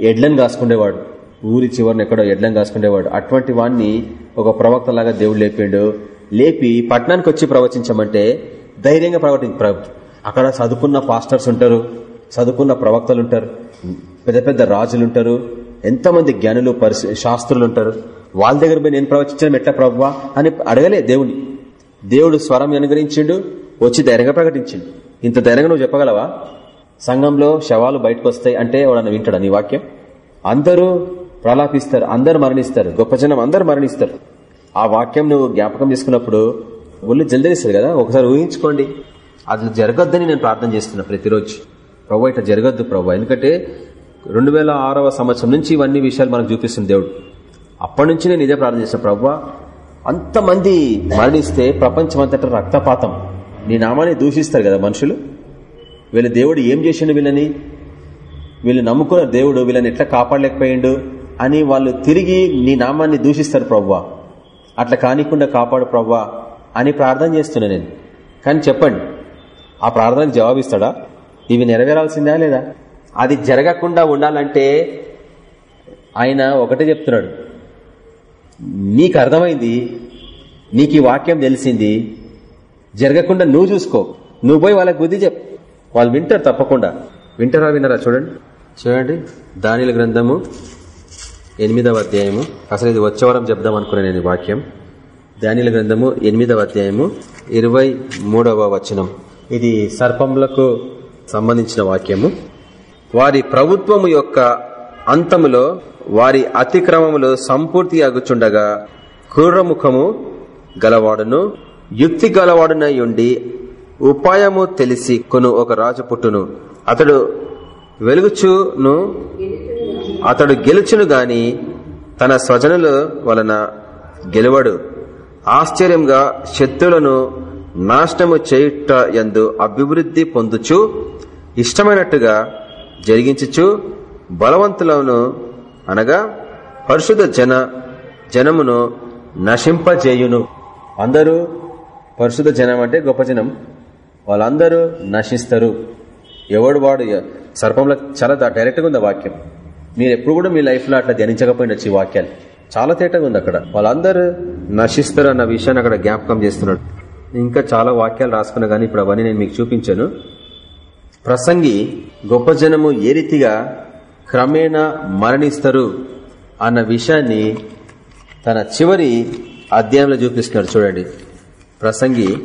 ఎడ్లను కాసుకునేవాడు. ఊరి చివరిని ఎక్కడో ఎడ్లం కాసుకునేవాడు అటువంటి వాడిని ఒక ప్రవక్త లాగా దేవుడు లేపాడు. లేపి పట్టణానికి వచ్చి ప్రవచించమంటే ధైర్యంగా ప్రవచించ అక్కడ చదువుకున్న పాస్టర్స్ ఉంటారు చదువుకున్న ప్రవక్తలు ఉంటారు పెద్ద పెద్ద రాజులు ఉంటారు ఎంతమంది జ్ఞానులు శాస్త్రులు ఉంటారు. వాళ్ళ దగ్గర పోయి నేను ప్రవచించడం ఎట్లా ప్రవ్వా అని అడగలే దేవుని దేవుడు స్వరం అనుగ్రహించిండు వచ్చి ధైర్యంగా ప్రకటించిండు. ఇంత ధైర్యంగా నువ్వు చెప్పగలవా? సంఘంలో శవాలు బయటకు వస్తాయి అంటే వాడని వింటాడు నీ వాక్యం? అందరూ ప్రలాపిస్తారు అందరు మరణిస్తారు. గొప్ప జనం అందరు మరణిస్తారు. ఆ వాక్యం నువ్వు జ్ఞాపకం చేసుకున్నప్పుడు ఒళ్ళు జల్దరిస్తుంది కదా? ఒకసారి ఊహించుకోండి. అది జరగద్దని నేను ప్రార్థన చేస్తున్నా ప్రతిరోజు. ప్రభు ఇట్లా జరగద్దు ప్రభు. ఎందుకంటే రెండు వేల ఆరవ సంవత్సరం నుంచి ఇవన్నీ విషయాలు మనకు చూపిస్తుంది దేవుడు. అప్పటి నుంచి నేను ఇదే ప్రార్థన చేసిన ప్రభు అంతమంది మరణిస్తే ప్రపంచం అంతటా రక్తపాతం. నీ నామాన్ని దూషిస్తారు కదా మనుషులు? వీళ్ళ దేవుడు ఏం చేసిండు వీళ్ళని? వీళ్ళు నమ్ముకున్న దేవుడు వీళ్ళని ఎట్లా కాపాడలేకపోయిండు? అని వాళ్ళు తిరిగి నీ నామాన్ని దూషిస్తారు ప్రవ్వా. అట్లా కానికుండా కాపాడు ప్రవ్వా అని ప్రార్థన చేస్తున్నా నేను. కానీ చెప్పండి ఆ ప్రార్థనకు జవాబిస్తాడా? ఇవి నెరవేరాల్సిందా లేదా? అది జరగకుండా ఉండాలంటే ఆయన ఒకటే చెప్తున్నాడు. నీకు అర్థమైంది నీకు ఈ వాక్యం తెలిసింది జరగకుండా నువ్వు చూసుకో. నువ్వు పోయి వాళ్ళకి బుద్ధి చెప్ వాళ్ళు వింటారు తప్పకుండా. వింటారా విన్నారా చూడండి. చూడండి దానిల గ్రంథము ఎనిమిదవ అధ్యాయము. అసలు ఇది వచ్చేవరం చెప్దాం అనుకున్నా నేను వాక్యం. ధాన్యుల గ్రంథము ఎనిమిదవ అధ్యాయము ఇరవై మూడవ వచనం. ఇది సర్పములకు సంబంధించిన వాక్యము. వారి ప్రభుత్వము యొక్క అంతములో వారి అతిక్రమములు సంపూర్తి అగుచుండగా క్రూరముఖము గలవాడును యుక్తి గలవాడునై ఉండి ఉపాయము తెలిసి కొను ఒక రాజు పుట్టును. అతడు వెలుగుచును అతడు గెలుచును గాని తన స్వజనుల వలన గెలువడు. ఆశ్చర్యంగా శత్రులను నాశనము చేయుట ఎందు అభివృద్ధి పొందుచు ఇష్టమైనట్టుగా జరిగించుచు బలవంతులను అనగా పరిశుద్ధ జన జనమును నశింపజేయును. అందరూ పరిశుద్ధ జనం అంటే గొప్ప జనం. వాళ్ళందరూ నశిస్తారు. ఎవడు వాడు సర్పంలో చాలా డైరెక్ట్గా ఉంది వాక్యం. మీరు ఎప్పుడు కూడా మీ లైఫ్లో అట్లా ధ్యానించకపోయినచ్చు ఈ వాక్యాలు. చాలా తేటగా ఉంది అక్కడ. వాళ్ళందరూ నశిస్తారు అన్న విషయాన్ని అక్కడ జ్ఞాపకం చేస్తున్నాడు. ఇంకా చాలా వాక్యాలు రాసుకున్నా కానీ ఇప్పుడు అవన్నీ నేను మీకు చూపించాను. ప్రసంగి గొప్ప జనము ఏ రీతిగా క్రమేణా మరణిస్తారు అన్న విషయాన్ని తన చివరి అధ్యాయంలో చూపిస్తున్నాడు చూడండి. ప్రసంగి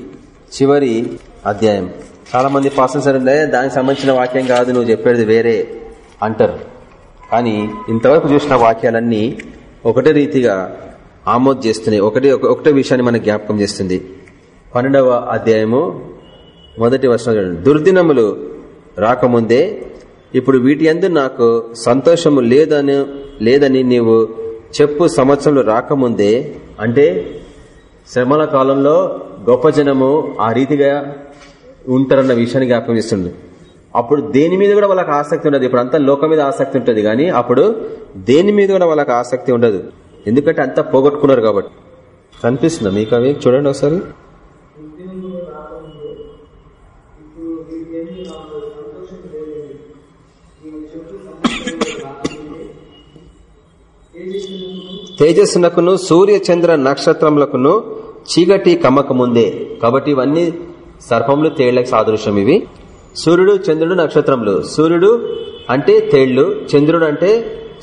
చివరి అధ్యాయం. చాలా మంది పాసన్స్ దానికి సంబంధించిన వాక్యం కాదు నువ్వు చెప్పేది వేరే అంటారు. కానీ ఇంతవరకు చూసిన వాక్యాలన్నీ ఒకటే రీతిగా ఆమోద్ చేస్తున్నాయి. ఒకటి ఒకటే విషయాన్ని మనకు జ్ఞాపకం చేస్తుంది. పన్నెండవ అధ్యాయము మొదటి వర్షం చూడండి. దుర్దినములు రాకముందే ఇప్పుడు వీటి అందు నాకు సంతోషము లేదని లేదని నీవు చెప్పు సంవత్సరంలో రాకముందే అంటే శ్రమల కాలంలో గొప్ప జనము ఆ రీతిగా ఉంటారన్న విషయాన్ని జ్ఞాపకం చేస్తుంది. అప్పుడు దేని మీద కూడా వాళ్ళకి ఆసక్తి ఉండదు. ఇప్పుడు అంతా లోకం మీద ఆసక్తి ఉంటుంది కానీ అప్పుడు దేని మీద కూడా వాళ్ళకి ఆసక్తి ఉండదు. ఎందుకంటే అంతా పోగొట్టుకున్నారు కాబట్టి. కనిపిస్తుందా మీకు అవి చూడండి ఒకసారి. తేజస్సునకును సూర్య చంద్ర నక్షత్రములకును చీకటి కమ్మక ముందే కాబట్టి ఇవన్నీ సర్పములు తేళ్ళకు సాదృశ్యం ఇవి. సూర్యుడు చంద్రుడు నక్షత్రములు. సూర్యుడు అంటే తేళ్ళు చంద్రుడు అంటే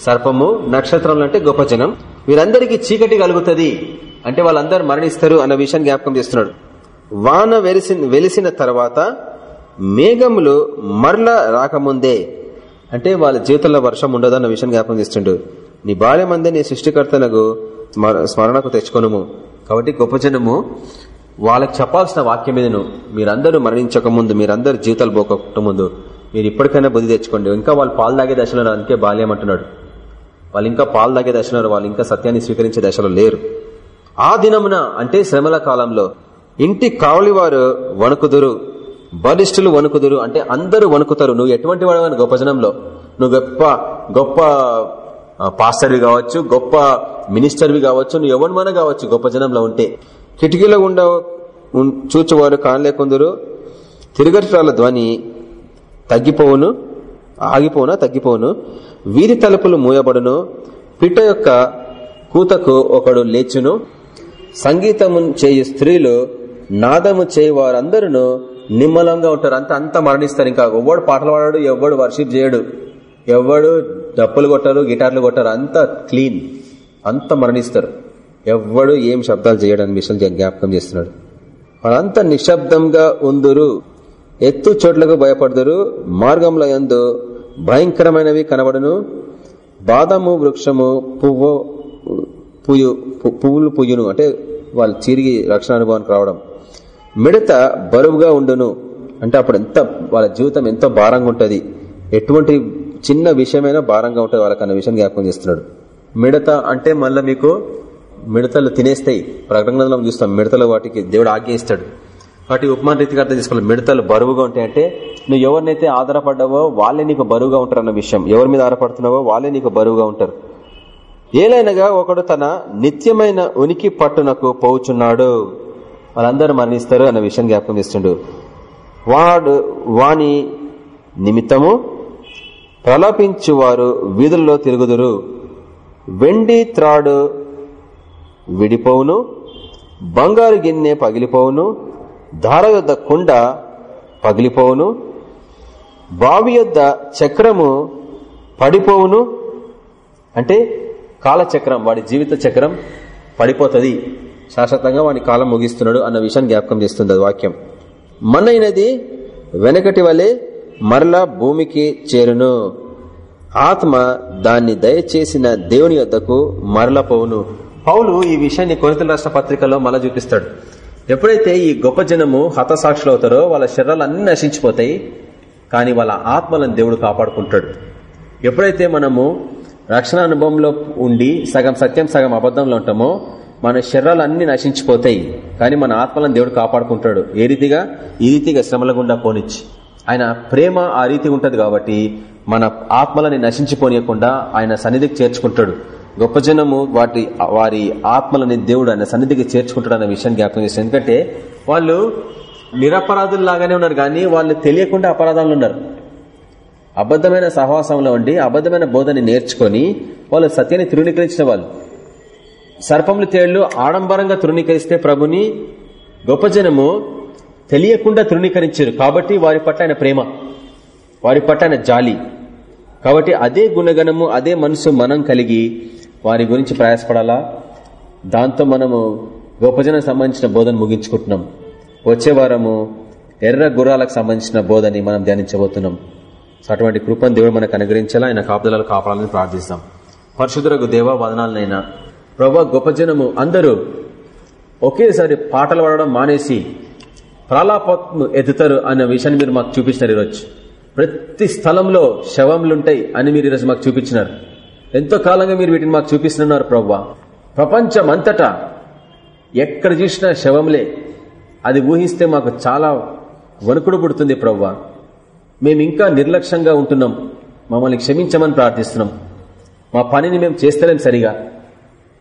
సర్పము నక్షత్రములు అంటే గొప్ప జనం. వీరందరికీ చీకటి కలుగుతుంది అంటే వాళ్ళందరూ మరణిస్తారు అన్న విషయాన్ని జ్ఞాపకం చేస్తున్నాడు. వాన వెలిసి వెలిసిన తర్వాత మేఘములు మరల రాకముందే అంటే వాళ్ళ జీవితంలో వర్షం ఉండదు అన్న విషయం జ్ఞాపకం చేస్తుండు. నీ బాల్యమందే నీ సృష్టికర్తనకు స్మరణకు తెచ్చుకొనుము. కాబట్టి గొప్ప జనము వాళ్ళకి చెప్పాల్సిన వాక్యం మీదను మీరందరూ మరణించక ముందు మీరందరూ జీవితాలు పోక ముందు మీరు ఇప్పటికైనా బుద్ధి తెచ్చుకోండి. ఇంకా వాళ్ళు పాలు తాగే దశలో అందుకే బాల్యం అంటున్నాడు. వాళ్ళు ఇంకా పాలు తాగే దశలో వాళ్ళు ఇంకా సత్యాన్ని స్వీకరించే దశలో లేరు. ఆ దినమున అంటే శ్రమల కాలంలో ఇంటి కావలి వారు వణుకుదురు బలిష్ఠులు వణుకుదురు అంటే అందరూ వణుకుతారు. నువ్వు ఎటువంటి వాడు గొప్ప జనంలో? నువ్వు గొప్ప గొప్ప పాస్టర్వి కావచ్చు గొప్ప మినిస్టర్వి కావచ్చు నువ్వు ఎవరిమైనా కావచ్చు గొప్ప జనంలో ఉంటే. కిటికీలో ఉండ చూచేవారు కానలేకుందరు తిరుగట్రాల ధ్వని తగ్గిపోవును ఆగిపోవునా? తగ్గిపోవును. వీధి తలుపులు మూయబడును. పిట్ట యొక్క కూతకు ఒకడు లేచును. సంగీతము చేయు స్త్రీలు నాదము చేయి వారందరూ నిమ్మలంగా ఉంటారు. అంత అంత మరణిస్తారు. ఇంకా ఎవ్వడు పాటలు పాడాడు ఎవ్వడు వర్షిప్ చేయడు. ఎవ్వడు డప్పులు కొట్టారు గిటార్లు కొట్టారు. అంత క్లీన్. అంత మరణిస్తారు. ఎవ్వడు ఏం శబ్దాలు చేయడానికి విషయం జ్ఞాపకం చేస్తున్నాడు. వాళ్ళంతా నిశ్శబ్దంగా ఉందురు. ఎత్తు చోట్లకు భయపడదురు. మార్గంలో యందు భయంకరమైనవి కనబడును. బాదము వృక్షము పువ్వు పుయ్యు పువ్వులు పుయ్యును. అంటే వాళ్ళు చిరిగి రక్షణ అనుభవానికి రావడం. మిడత బరువుగా ఉండును. అంటే అప్పుడు ఎంత వాళ్ళ జీవితం ఎంతో భారంగా ఉంటుంది. ఎటువంటి చిన్న విషయమైనా భారంగా ఉంటుంది. వాళ్ళకి అన్న విషయం జ్ఞాపకం చేస్తున్నాడు. మిడత అంటే మళ్ళీ మీకు మిడతలు తినేస్తాయి. ప్రకటనలో చూస్తాం మిడతలు వాటికి దేవుడు ఆజ్ఞయిస్తాడు వాటి ఉపమాన రీతిగా అర్థం చేసుకోవాలి. మిడతలు బరువుగా ఉంటాయంటే నువ్వు ఎవరినైతే ఆధారపడ్డావో వాళ్ళే నీకు బరువుగా ఉంటారు అన్న విషయం. ఎవరి మీద ఆధారపడుతున్నావో వాళ్ళే నీకు బరువుగా ఉంటారు. ఏలైనగా ఒకడు తన నిత్యమైన ఉనికి పట్టునకు పోవుచున్నాడు వాళ్ళందరూ మరణిస్తారు అన్న విషయం జ్ఞాపకం చేస్తుండు. వాడు వాని నిమిత్తము ప్రలాపించువారు వీధుల్లో తిరుగుదురు. వెండి త్రాడు విడిపోవును బంగారు గిన్నె పగిలిపోవును ధార యొద్ద కుండ పగిలిపోవును బావి యొద్ద చక్రము పడిపోవును అంటే కాలచక్రం వాడి జీవిత చక్రం పడిపోతుంది. శాశ్వతంగా వాడి కాలం ముగిస్తున్నాడు అన్న విషయాన్ని జ్ఞాపకం చేస్తుంది వాక్యం. మన్నైనది వెనకటి వలె మరలా భూమికి చేరును. ఆత్మ దాన్ని దయచేసిన దేవుని యొద్దకు మరల పోవును. పౌలు ఈ విషయాన్ని కొరితల రాష్ట్ర పత్రికలో మళ్ళా చూపిస్తాడు. ఎప్పుడైతే ఈ గొప్ప జనము హతసాక్షులు అవుతారో వాళ్ళ శరీరాలు అన్ని నశించిపోతాయి కానీ వాళ్ళ ఆత్మలను దేవుడు కాపాడుకుంటాడు. ఎప్పుడైతే మనము రక్షణ అనుభవంలో ఉండి సగం సత్యం సగం అబద్ధంలో ఉంటామో మన శరీరాలు అన్ని నశించిపోతాయి కానీ మన ఆత్మలను దేవుడు కాపాడుకుంటాడు. ఏ రీతిగా? ఈ రీతిగా శ్రమల గుండా పోనిచ్చి. ఆయన ప్రేమ ఆ రీతి ఉంటది కాబట్టి మన ఆత్మలని నశించిపోనియకుండా ఆయన సన్నిధికి చేర్చుకుంటాడు. గొప్ప జనము వాటి వారి ఆత్మలని దేవుడు ఆయన సన్నిధికి చేర్చుకుంటాడు అన్న విషయాన్ని జ్ఞాపకం చేస్తారు ఎందుకంటే వాళ్ళు నిరపరాధుల్లాగానే ఉన్నారు కానీ వాళ్ళు తెలియకుండా అపరాధాలు ఉన్నారు. అబద్ధమైన సహవాసంలో ఉండి అబద్ధమైన బోధని నేర్చుకొని వాళ్ళు సత్యాన్ని తృణీకరించిన వాళ్ళు. సర్పములు తేళ్ళు ఆడంబరంగా తృణీకరిస్తే ప్రభుని గొప్ప జనము తెలియకుండా తృణీకరించారు. కాబట్టి వారి పట్ల ఆయన ప్రేమ వారి పట్ల ఆయన జాలి. కాబట్టి అదే గుణగణము అదే మనసు మనం కలిగి వారి గురించి ప్రయాసపడాలా? దాంతో మనము గొప్పజనం సంబంధించిన బోధన ముగించుకుంటున్నాం. వచ్చే వారము ఎర్ర గుర్రాలకు సంబంధించిన బోధని మనం ధ్యానించబోతున్నాం. సో అటువంటి కృపను దేవుడు మనకు అనుగ్రహించాలా? ఆయన కాపుదలను కాపాడాలని ప్రార్థిస్తాం. పరిశుద్ధులకు దేవా వదనాలనైనా ప్రభా గొప్ప జనము అందరూ ఒకేసారి పాటలు పాడడం మానేసి ప్రాలాపత్ను ఎదుతారు అనే విషయాన్ని మీరు మాకు చూపించినారు ఈరోజు. ప్రతి స్థలంలో శవములుంటాయి అని మీరు ఈరోజు మాకు చూపించినారు. ఎంతో కాలంగా మీరు వీటిని మాకు చూపిస్తున్నారు ప్రవ్వా. ప్రపంచం అంతటా ఎక్కడ చూసినా శవంలే అది ఊహిస్తే మాకు చాలా వణుకుడు పుడుతుంది ప్రవ్వా. మేము ఇంకా నిర్లక్ష్యంగా ఉంటున్నాం. మమ్మల్ని క్షమించమని ప్రార్థిస్తున్నాం. మా పనిని మేము చేస్తలేం సరిగా.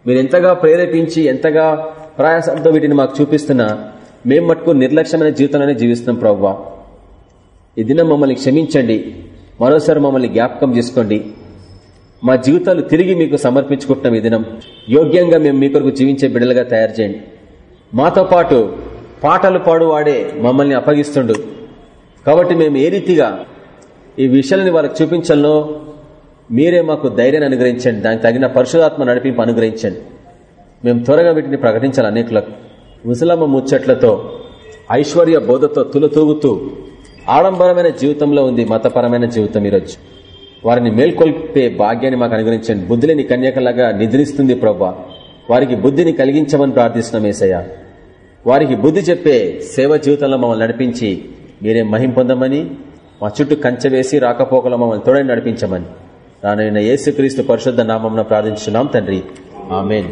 మీరు ఎంతగా ప్రేరేపించి ఎంతగా ప్రయాసంతో వీటిని మాకు చూపిస్తున్నా మేము మట్టుకు నిర్లక్ష్యమైన జీవితంలోనే జీవిస్తున్నాం ప్రవ్వా. ఈ దినం మమ్మల్ని క్షమించండి. మరోసారి మమ్మల్ని జ్ఞాపకం చేసుకోండి. మా జీవితాలు తిరిగి మీకు సమర్పించుకుంటున్నాం ఈ దినం. యోగ్యంగా మేము మీ కొరకు జీవించే బిడ్డలుగా తయారు చేయండి. మాతో పాటు పాటలు పాడువాడే మమ్మల్ని అప్పగిస్తుండు. కాబట్టి మేము ఏ రీతిగా ఈ విషయాలని వాళ్ళకి చూపించాలనో మీరే మాకు ధైర్యాన్ని అనుగ్రహించండి. దానికి తగిన పరిశుధాత్మ నడిపింపు అనుగ్రహించండి. మేము త్వరగా వీటిని ప్రకటించాలి అనేకులకు. ముసలమ్మ ముచ్చట్లతో ఐశ్వర్య బోధతో తులతూగుతూ ఆడంబరమైన జీవితంలో ఉంది మతపరమైన జీవితం ఈరోజు. వారిని మేల్కొల్పే భాగ్యాన్ని మాకు అనుగ్రహించండి. బుద్ధిని కన్యకలాగా నిద్రిస్తుంది ప్రభా వారికి బుద్ధిని కలిగించమని ప్రార్థిస్తున్నాం ఏసయ్య. వారికి బుద్ధి చెప్పే సేవ జీవితంలో మమ్మల్ని నడిపించి మీరే మహిం పొందమని మా చుట్టూ కంచె వేసి రాకపోకలో మమ్మల్ని తోడని నడిపించమని. రానైన యేసుక్రీస్తు పరిశుద్ధ నామం ప్రార్థించున్నాం తండ్రి. ఆమెన్.